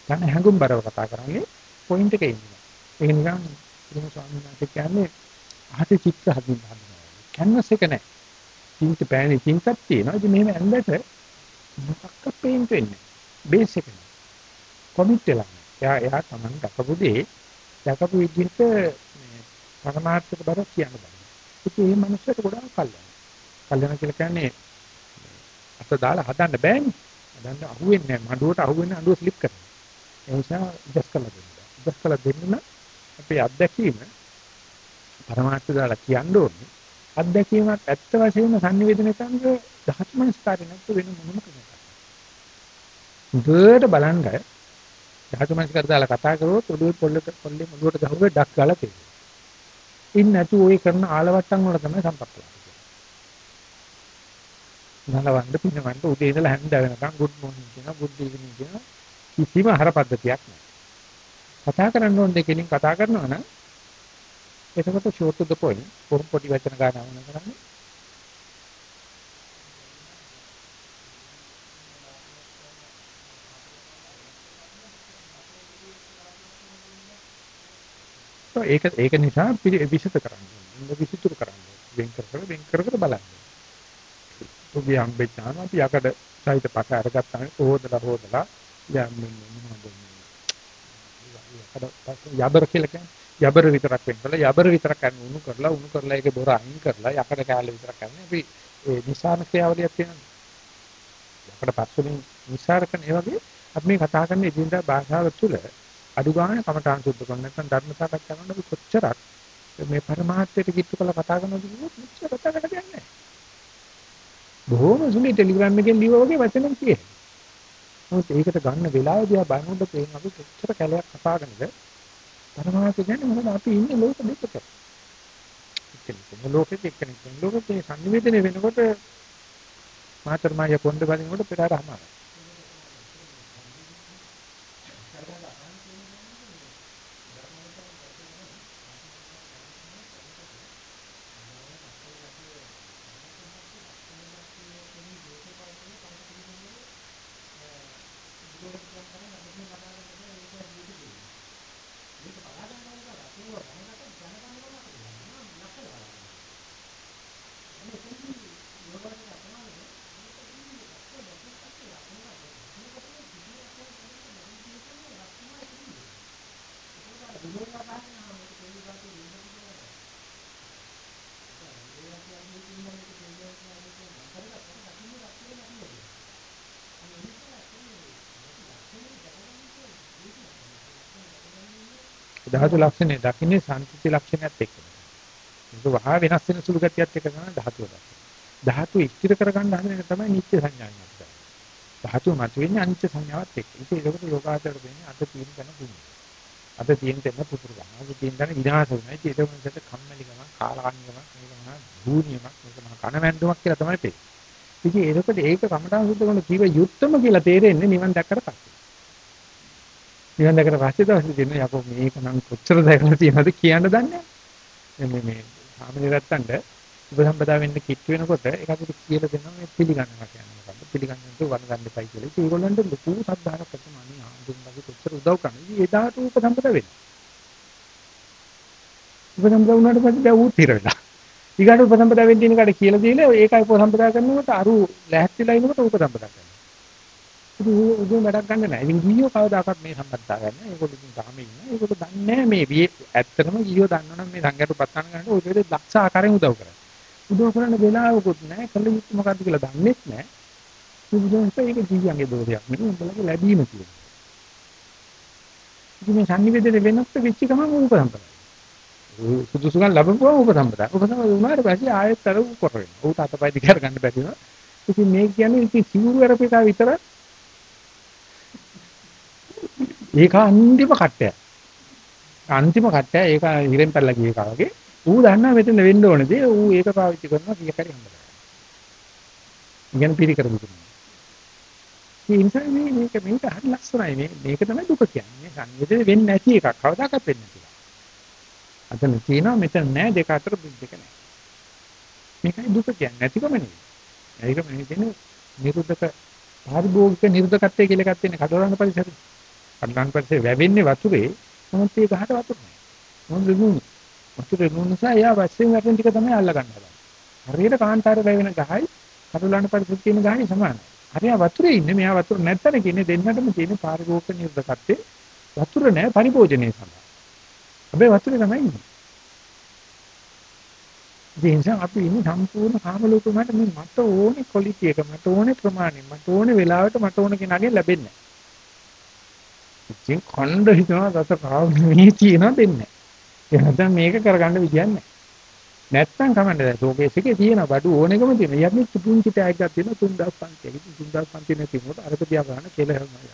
A: දැන් හැඟුම් බරව කතා කරන්නේ පොයින්ට් එකේ ඉන්නවා. ඒක නිකන් ඉතින් ස්වාමීන් වහන්සේ කියන්නේ අහසේ චිත්‍ර හදින්න හදනවා. කැන්වස් එක නැහැ. තින්ත පෑනේ තින්තක් තියෙනවා. ඉතින් මෙහෙම ඇඳට මොකක්ද පේන්ට් වෙන්නේ. බේස් එක නෑ. කොමිට් වෙලා නෑ. එයා එයා Taman දකපු දේ දකපු විදිහට මේ පරමාර්ථක බර කියන්න බෑ. ඉතින් මේ මනුස්සයට ගොඩාක් කල් යනවා. කල් යනවා කියලා කියන්නේ අත දාලා හදන්න බෑනේ. හදන්න අහුවෙන්නේ නැහැ. මඩුවට අහුවෙන්නේ අඬුව ස්ලිප් කරනවා. ඒ නිසා ඉඩස් කළා දෙන්න. ඉඩස් කළා දෙන්න අපේ අත්දැකීම පරමාර්ථ දාලා කියන්න ඕනේ. අත්දැකීමක් ඇත්ත වශයෙන්ම sannivedana කරන්නේ දහස් මනස්කාරය නැත්නම් වෙන මොනම කෙනෙක්. දුරට බලන්න දහස් මනස්කාර දාලා කතා කරොත් ඔළුවේ පොල්ලක පොල්ලේ මොළුවට ගහුවේ ඩක් ගාලා තියෙනවා. ඉන්න නැතු ඔය කරන ආලවට්ටම් වල තමයි සම්පත් නලවන්න පිනවන්න උදේ ඉඳලා හැන්ද වෙනකම් good morning කියනවා good evening කියනවා කිසිම ආහාර පද්ධතියක් නැහැ. කතා කරන්න ඕන දෙකකින් කතා කරනවා නම් එතකොට short to the point කොහොම පොඩි වචන ගන්න ඕන කරන්නේ ඒක ඒක නිසා විසිත කරන්න ඕනේ. විසිතුරු කරන්න ඕනේ. වෙන් කර කර වෙන් කර කර බලන්න. ඔබේ අම්බෙච්චාම අපි යකඩ සහිත පස අරගත්තාම හොදලා හොදලා දැන් මොනවද යකඩ යබර කියලා කියන්නේ යබර විතරක් වෙන් කරලා යබර විතරක් ගන්න උණු කරලා උණු කරලා ඒකේ බොර අයින් කරලා යකඩ කෑල්ල විතරක් ගන්න. අපි ඒ නිසාන ක්‍රියාවලියක් තියෙනවා. යකඩ පස්සෙන් නිසාර කරන ඒ වගේ අපි මේ කතා කරන ඉදින්දා භාෂාව තුළ අඩු ගන්න කමඨාන් සුද්ධ කරන නැත්නම් ධර්ම සාකච්ඡා කරනකොට කොච්චරක් මේ પરමාර්ථයට කිට්ටු කරලා කතා කරනවද කිව්වොත් මෙච්චර කතා කරන්න දෙයක් නැහැ. බොහොම සුළු ටෙලිග්‍රෑම් එකෙන් ලියුවා වගේ වචන කියේ. නමුත් ඒකට ගන්න වෙලාවදී ආ බලනකොට පේනවා අපි කොච්චර කැලයක් කතා කරනද පරමාර්ථ කියන්නේ මොකද අපි ඉන්නේ ලෝක දෙකක. එක්කෙනෙක් ලෝකෙක එක්කෙනෙක් ලෝකෙක මේ සංනිවේදනය වෙනකොට මාතරමාය පොණ්ඩ බලිනකොට පෙරාරහම. ධාතු ලක්ෂණය දකින්නේ සංකෘති ලක්ෂණයත් එක්ක. ඒක වහා වෙනස් වෙන සුළු ගතියත් එක්ක තමයි ධාතු ලක්ෂණය. ධාතු ඉස්තිර කරගන්න හදන එක තමයි නිත්‍ය සංඥාවක් කරන්නේ. ධාතු මත වෙන්නේ අනිත්‍ය සංඥාවත් එක්ක. ඒක ඒකට යෝගාචර දෙන්නේ අද තියෙන තැන දුන්නේ. අද තියෙන තැන පුපුරු ගන්න. අද තියෙන තැන විනාශ වෙනවා. ඒක ඒක මොනසට කම්මැලිකම, කාලාන්‍යම, මේක භූනියමක්, මේක මහා කනවැන්දුමක් කියලා තමයි තේරෙන්නේ. ඉතින් ඒකට ඒක කමඨාන් සුද්ධ කරන කීව යුත්තම කියලා තේරෙන්නේ නිවන් දැක්කට පස්සේ. නිවන් දැක්කට පස්සේ දවසේ දෙන්න යකෝ මේක නම් කොච්චර දැකලා තියෙනවද කියන්න දන්නේ නැහැ. මේ මේ සාමාන්‍ය රැත්තන්ට උපසම්පදා වෙන්න කිට් වෙනකොට ඒක අපිට කියලා දෙනවා මේ පිළිගන්නවා කියන්නේ මොකද්ද? පිළිගන්නට වණ ගන්න එපයි කියලා. ඒක ඒගොල්ලන්ට ලොකු සද්ධානක් තමයි අනේ ආඳුම්බගේ කොච්චර උදව් කරන්නේ. එදාට උපසම්පදා වෙන්නේ. උපසම්පදා වුණාට පස්සේ දැන් ඌ තිර වෙලා. ඊගාට උපසම්පදා වෙන්න දින කාට කියලා දීලා ඒකයි උපසම්පදා කරනකොට අරු ලැහැත්තිලා ඉනකොට උපසම්පදා කරනවා. ඉතින් උදේ වැඩක් ගන්න නැහැ. ඉතින් ගියෝ කවදාකවත් මේ සම්බන්ධතා ගන්න. ඒගොල්ලෝ ඉතින් තාම ඉන්නේ. ඒගොල්ලෝ දන්නේ නැහැ මේ වියේ ඇත්තටම ගියෝ දන්නවනම් මේ සංඝයාට උපස්ථාන ගන්නට ඔය දෙලේ දක්ෂ ආකාරයෙන් උදව් කරන්නේ. උදව් කරන්න වෙලාවකුත් නැහැ. කළ යුත්තේ මොකද්ද කියලා දන්නේත් නැහැ. බුදුන්ට ඒක ජීවිතයේ දෝෂයක් නෙවෙයි උඹලගේ ලැබීම කියන්නේ. ඉතින් මේ සංනිවේදනය වෙනත් වෙච්ච ගමන් උපසම්පදා. සුදුසුකම් ලැබුවා උපසම්පදා. උපසම්පදා වුණාට පස්සේ ආයෙත් අර උකර වෙනවා. ඌට අතපය දිගට ගන්න බැරි වෙනවා. ඉතින් මේ කියන්නේ ඉතින් සිවුරු අරපේකා විතර ඒක අන්තිම කට්ටය. අන්තිම කට්ටය ඒක හිරෙන් පැනලා ගිය එකා වගේ. ඌ දන්නා මෙතන වෙන්න ඕනේදී ඌ ඒක පාවිච්චි කරනවා කීයක් හරි හම්බ කරගන්න. ඉගෙන පිළි කරමු. ඒ නිසා මේ මේක මේක හරි ලස්සනයි මේ මේක තමයි දුක කියන්නේ. සංවේදනය වෙන්නේ නැති එකක්. කවදාකවත් වෙන්නේ නැති එකක්. අතන තියෙනවා මෙතන නෑ දෙක අතර දෙක නෑ. මේකයි දුක කියන්නේ නැතිකම නෙවෙයි. ඒක මේ කියන්නේ නිරුද්ධක පාරිභෝගික නිරුද්ධකත්වය කියලා එකක් තියෙන කඩවරන පරිසරය. කඩලන් පරිසරය වැවෙන්නේ වතුරේ මොකද ඒ ගහට වතුර නෑ. මොකද නුනු. වතුරේ නුනු නිසා එයා වැස්සෙන් වැටෙන ටික තමයි අල්ල ගන්න හදන්නේ. හරියට කාන්තාර වැවෙන ගහයි කඩලන් පරිසරය තියෙන ගහයි සමානයි. හරිය වතුරේ ඉන්නේ මෙයා වතුර නැත්තන කියන්නේ දෙන්නටම තියෙන පාරිභෝගික නිරුද්ධකත්වයේ වතුර නෑ පරිභෝජනයේ සඳහා. හැබැයි වතුරේ තමයි ඉන්නේ. ඒ නිසා අපි ඉන්නේ සම්පූර්ණ කාම ලෝකෙකට මේ මට ඕනේ ක්වොලිටි එක මට ඕනේ ප්‍රමාණය මට ඕනේ වෙලාවට මට ඕන කෙනාගෙන් ලැබෙන්නේ නැහැ. ඉතින් කොණ්ඩ හිතනවා දත කාව මේ තියනවා දෙන්නේ. ඒ නැත්නම් මේක කරගන්න විදියක් නැහැ. නැත්තම් කමන්නේ ෂෝකේස් එකේ තියෙන බඩු ඕනෙකම තියෙන. යන්නේ පුංචි ටැග් එකක් තියෙන 3500. ඉතින් 3500 නැති මොකද අරක තියා ගන්න කියලා හැමයි.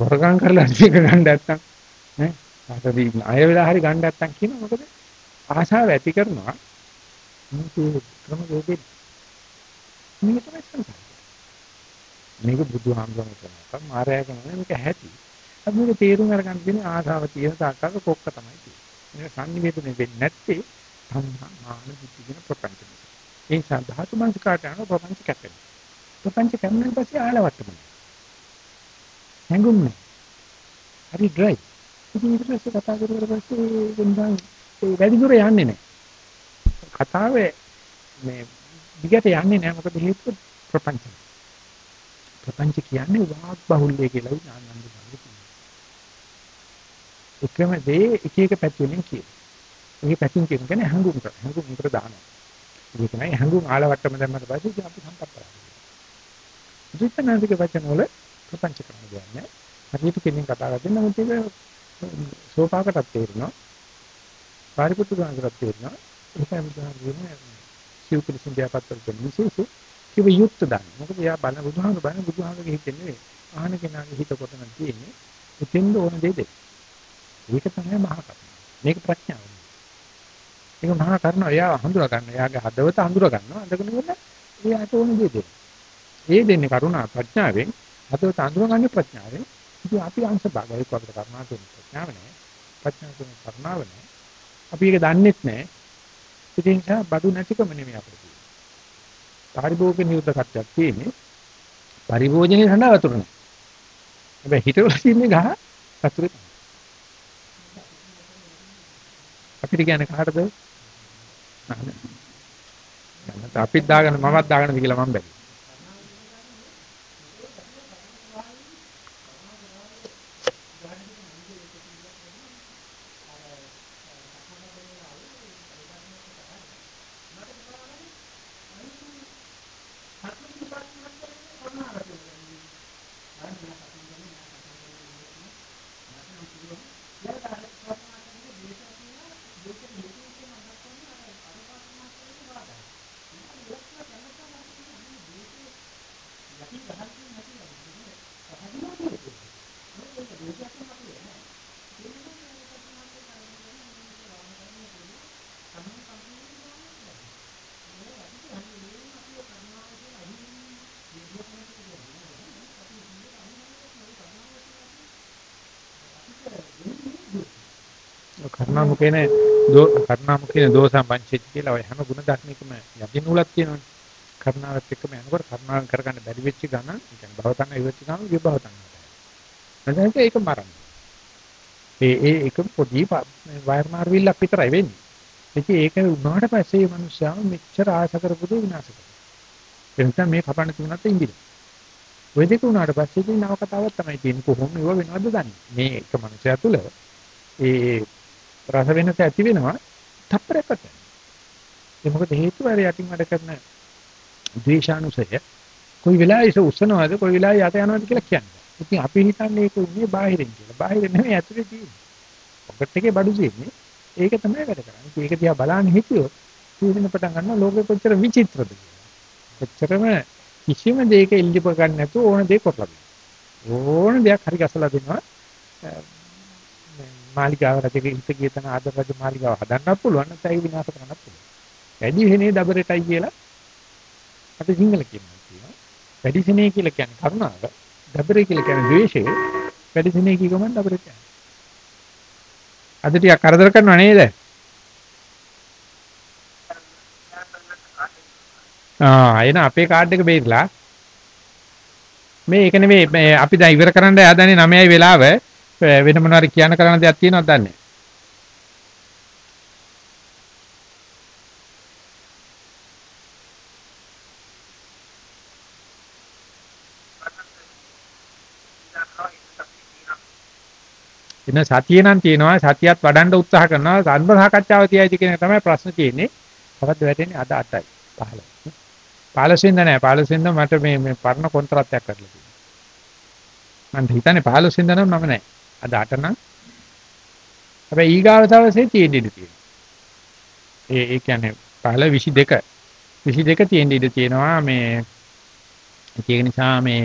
A: වරගම් කරලා ටික ගන්න නැත්තම් නේ. අතදී අය වෙලා හරි ගන්න නැත්තම් කියන මොකද? ආශාව ඇති කරනවා මේක ක්‍රම යෝගේ මේක තමයි සංසාරය මේක බුදුහාමුදුරනේ කරනවා. මායя කරනවා. මේක ඇති. අපි මේක තේරුම් අරගන්න දෙන්නේ ආශාව තියෙන තාක්කක කොක්ක තමයි තියෙන්නේ. මේක සංනිවේදනය වෙන්නේ නැත්තේ සංහා මාන බුද්ධ කියන ප්‍රපංච ඒ සාධාතු මනස කාට යන ප්‍රපංච කැපෙන. ප්‍රපංච කැපෙන පස්සේ ආලවට්ටම හැඟුම් නැහැ. හරි ඩ්‍රයි ඉතින් ඊට පස්සේ කතා කරලා පස්සේ වෙනදා ඒ වැඩි දුර යන්නේ නැහැ. කතාවේ මේ දිගට යන්නේ නැහැ. මොකද හේතුව ප්‍රපංච. ප්‍රපංච කියන්නේ වාග් බහුල්‍ය කියලා ඥානන්ද බඳු කියනවා. එකම දේ එක එක පැති වලින් කියනවා. මේ පැතින් කියන්නේ හංගුම් කර. හංගුම් විතර දානවා. ඒක තමයි හංගුම් ආලවට්ටම දැම්මට පස්සේ අපි සම්පත් කරා. ජීතනාදික වචන වල ප්‍රපංච කරන දෙයක් හරියට කෙනෙක් කතා කරද්දී නම් ඒක සෝපාකටත් තේරෙනවා. පාරිපුත්තු ගානකට තේරෙනවා. ඒකයි බුදුහාම කියන්නේ සිව් පිළිසින් දියාපත් කරන විශේෂ කිව යුක්ත දාන. මොකද එයා බල බුදුහාම බල බුදුහාමගේ හිතෙන්නේ ආහන කෙනාගේ හිත කොටන තියෙන්නේ උතින්ද ඕන දෙද. ඒක තමයි මහා කරුණ. මේක ප්‍රඥාව. ඒක මහා කරුණ එයා හඳුනා ගන්න. එයාගේ හදවත හඳුනා ගන්නවා. අඳගෙන ගන්න එයාට ඕන දෙද. ඒ දෙන්නේ කරුණා ප්‍රඥාවෙන් හදවත හඳුනා ගන්න ප්‍රඥාවෙන්. ඉතින් අපි අංශ භාගයක් වගේ කරුණා තුන ප්‍රඥාව නැහැ. ප්‍රඥාව තුන කරුණාව නැහැ. අපි ඒක දන්නෙත් නැහැ. ඒ නිසා බඩු නැතිකම නෙමෙයි අපිට තියෙන්නේ. පරිභෝග නිරුද්ධකත්වයක් තියෙන්නේ. පරිභෝජනයේ සඳහා වතුර නැහැ. හැබැයි හිතවල තියෙන්නේ ගහ වතුරේ තමයි. අපිට කියන්නේ කාටද? නෑ. අපිත් දාගෙන මමත් දාගෙනද කියලා මම බැලුවා. කර්ණාමුකේන දෝ කර්ණාමුකේන දෝසම් පංචෙත් කියලා ඔය හැම ගුණ ධර්මයකම යටි නූලක් තියෙනවනේ. කර්ණාවත් එක්කම යනකොට කර්ණාව කරගන්න බැරි වෙච්ච ගමන් කියන්නේ භව තණ්හ ඉවෙච්ච ගමන් විභව තණ්හට. නැත්නම් ඒක මරන්න. ඒ ඒ එක පොඩි වයර් මාර්විල්ලක් විතරයි වෙන්නේ. ඉතින් ඒක උනාට පස්සේ මේ මිනිස්යාම මෙච්චර ආශ කරපු දේ විනාශ කරනවා. ඒ නිසා මේ කපන්න තුනත් ඉඳිලා. ওই දෙක උනාට පස්සේ ඉතින් නව කතාවක් තමයි තියෙන්නේ. කොහොම ඒව වෙනවද දන්නේ. මේ එක මනුස්සයා තුළ ඒ රස වෙනස ඇති වෙනවා තප්පරයකට. ඒ මොකද හේතුව අර යටින් වැඩ කරන ද්වේෂානුසය කොයි වෙලාවෙ උස්සනවාද කොයි වෙලාවෙ යට යනවාද කියලා කියන්නේ. ඉතින් අපි හිතන්නේ ඒක උන්නේ බාහිරින් කියලා. බාහිර නෙමෙයි ඇතුලේ තියෙන්නේ. පොකට් එකේ බඩු තියෙන්නේ. ඒක තමයි වැඩ කරන්නේ. ඒක දිහා බලන්න හිතුවොත් තීරණ පටන් ගන්නවා ලෝකෙ කොච්චර විචිත්‍රද කියලා. කොච්චරම කිසිම දෙයක ඉල්ලිප ගන්න නැතුව ඕන දෙයක් කරලා දෙනවා. ඕන දෙයක් හරි ගසලා දෙනවා. මාලිගාව රජගේ හිත ගිය තැන ආද රජ මාලිගාව හදන්නත් පුළුවන් නැත්නම් ඒක විනාශ කරන්නත් පුළුවන්. වැඩි වෙනේ දබරටයි කියලා අපි සිංහල කියනවා කියනවා. වැඩි සෙනේ කියලා කියන්නේ කරුණාව, දබරේ කියලා කියන්නේ ද්වේෂය, වැඩි සෙනේ කියගමන් දබරට යනවා. අද ටිකක් කරදර කරනව නේද? ආ එන අපේ කාඩ් එක බේරලා මේ ඒක නෙමෙයි අපි දැන් ඉවර කරන්න හදන්නේ 9යි වෙලාව වෙන මොනවාරි කියන්න කරන්න දෙයක් තියෙනවද දන්නේ එන සතිය නම් තියෙනවා සතියත් වඩන්න උත්සාහ කරනවා ධර්ම සාකච්ඡාව තියයිද කියන තමයි ප්‍රශ්න තියෙන්නේ. කවද්ද වැටෙන්නේ අද 8යි 15. 15 වෙනිදා නෑ 15 වෙනිදා මට මේ මේ පරණ කොන්ත්‍රාත්යක් කරලා තියෙනවා. මම හිතන්නේ 15 වෙනිදා නම් මම නෑ. අද 8 නම් හැබැයි ඊගාව දවසේ තියෙන්න ඉඩ තියෙනවා. ඒ ඒ කියන්නේ 15 22 22 තියෙන්න ඉඩ තියෙනවා මේ ඒක නිසා මේ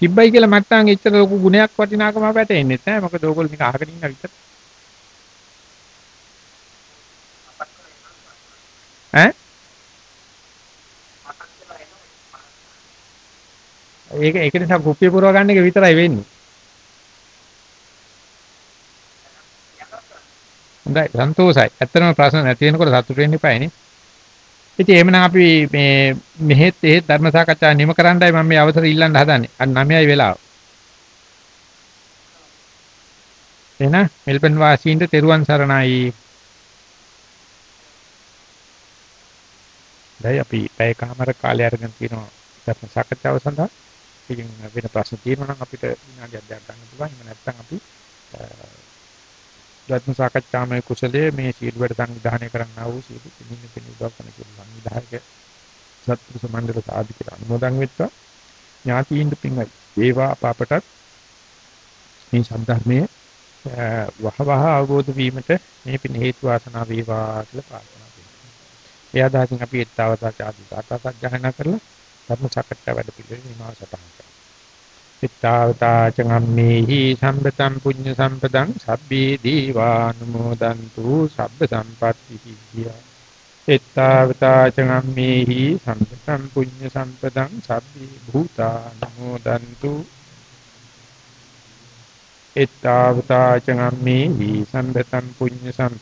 A: තිබ්බයි කියලා මට්ටම් එච්චර ලොකු ගුණයක් වටිනාකම වැටෙන්නේ නැහැ. මොකද ඕගොල්ලෝ නික අහගෙන ඉන්න විතර. ඈ? ඒක ඒක නිසා කුප්පිය පුරව ගන්න එක විතරයි වෙන්නේ. හොඳයි සන්තෝසයි. ඇත්තටම ප්‍රශ්න නැති වෙනකොට සතුටු වෙන්න එපායිනේ. ඉතින් එහෙමනම් අපි මේ මෙහෙත් එහෙත් ධර්ම සාකච්ඡා නිම කරන්නයි මම මේ අවසර ඉල්ලන්න හදන්නේ. අන්න 9යි වෙලාව. එහෙනම් මෙල්බන් වාසීන්ට තෙරුවන් සරණයි. දැන් අපි පැයකමාර කාලය අරගෙන තිනවා ධර්ම සාකච්ඡාව සඳහා. ඉතින් වෙන ප්‍රශ්න තියෙනවා නම් අපිට විනාඩියක් දෙකක් ගන්න පුළුවන්. එහෙම නැත්නම් අපි ධර්ම සාකච්ඡාමය කුසලයේ මේ සීල වැඩ සංවිධානය කරන්නා වූ සීල පිළිමින පිළිබඳව කරන කියලා සංවිධායක සත්පුරුෂ මණ්ඩල සාධික අනුමෝදන් වෙත්වා ඥාතීන්ට පින්වයි වේවා අපපටත් මේ සම්ධර්මයේ වහවහ අවබෝධ වීමට මේ පින් හේතු වාසනා වේවා කියලා ප්‍රාර්ථනා කරනවා. එයා දාසින් අපි ඒත්තාවතා ආදී සාකච්ඡා සජ්ජායනා කරලා ධර්ම සාකච්ඡා වැඩ පිළිවෙල නිමාව සටහන් කරනවා. Ittavata cangammehi සම්පතං පුඤ්ඤ සම්පතං සබ්බේ දීවානුමෝදන්තු සබ්බ සම්පatti සිද්ධියා ittavata cangammehi සම්පතං පුඤ්ඤ සම්පතං සබ්බේ භූතානුමෝදන්තු. ittavata cangammehi සම්පතං පුඤ්ඤ සම්පතං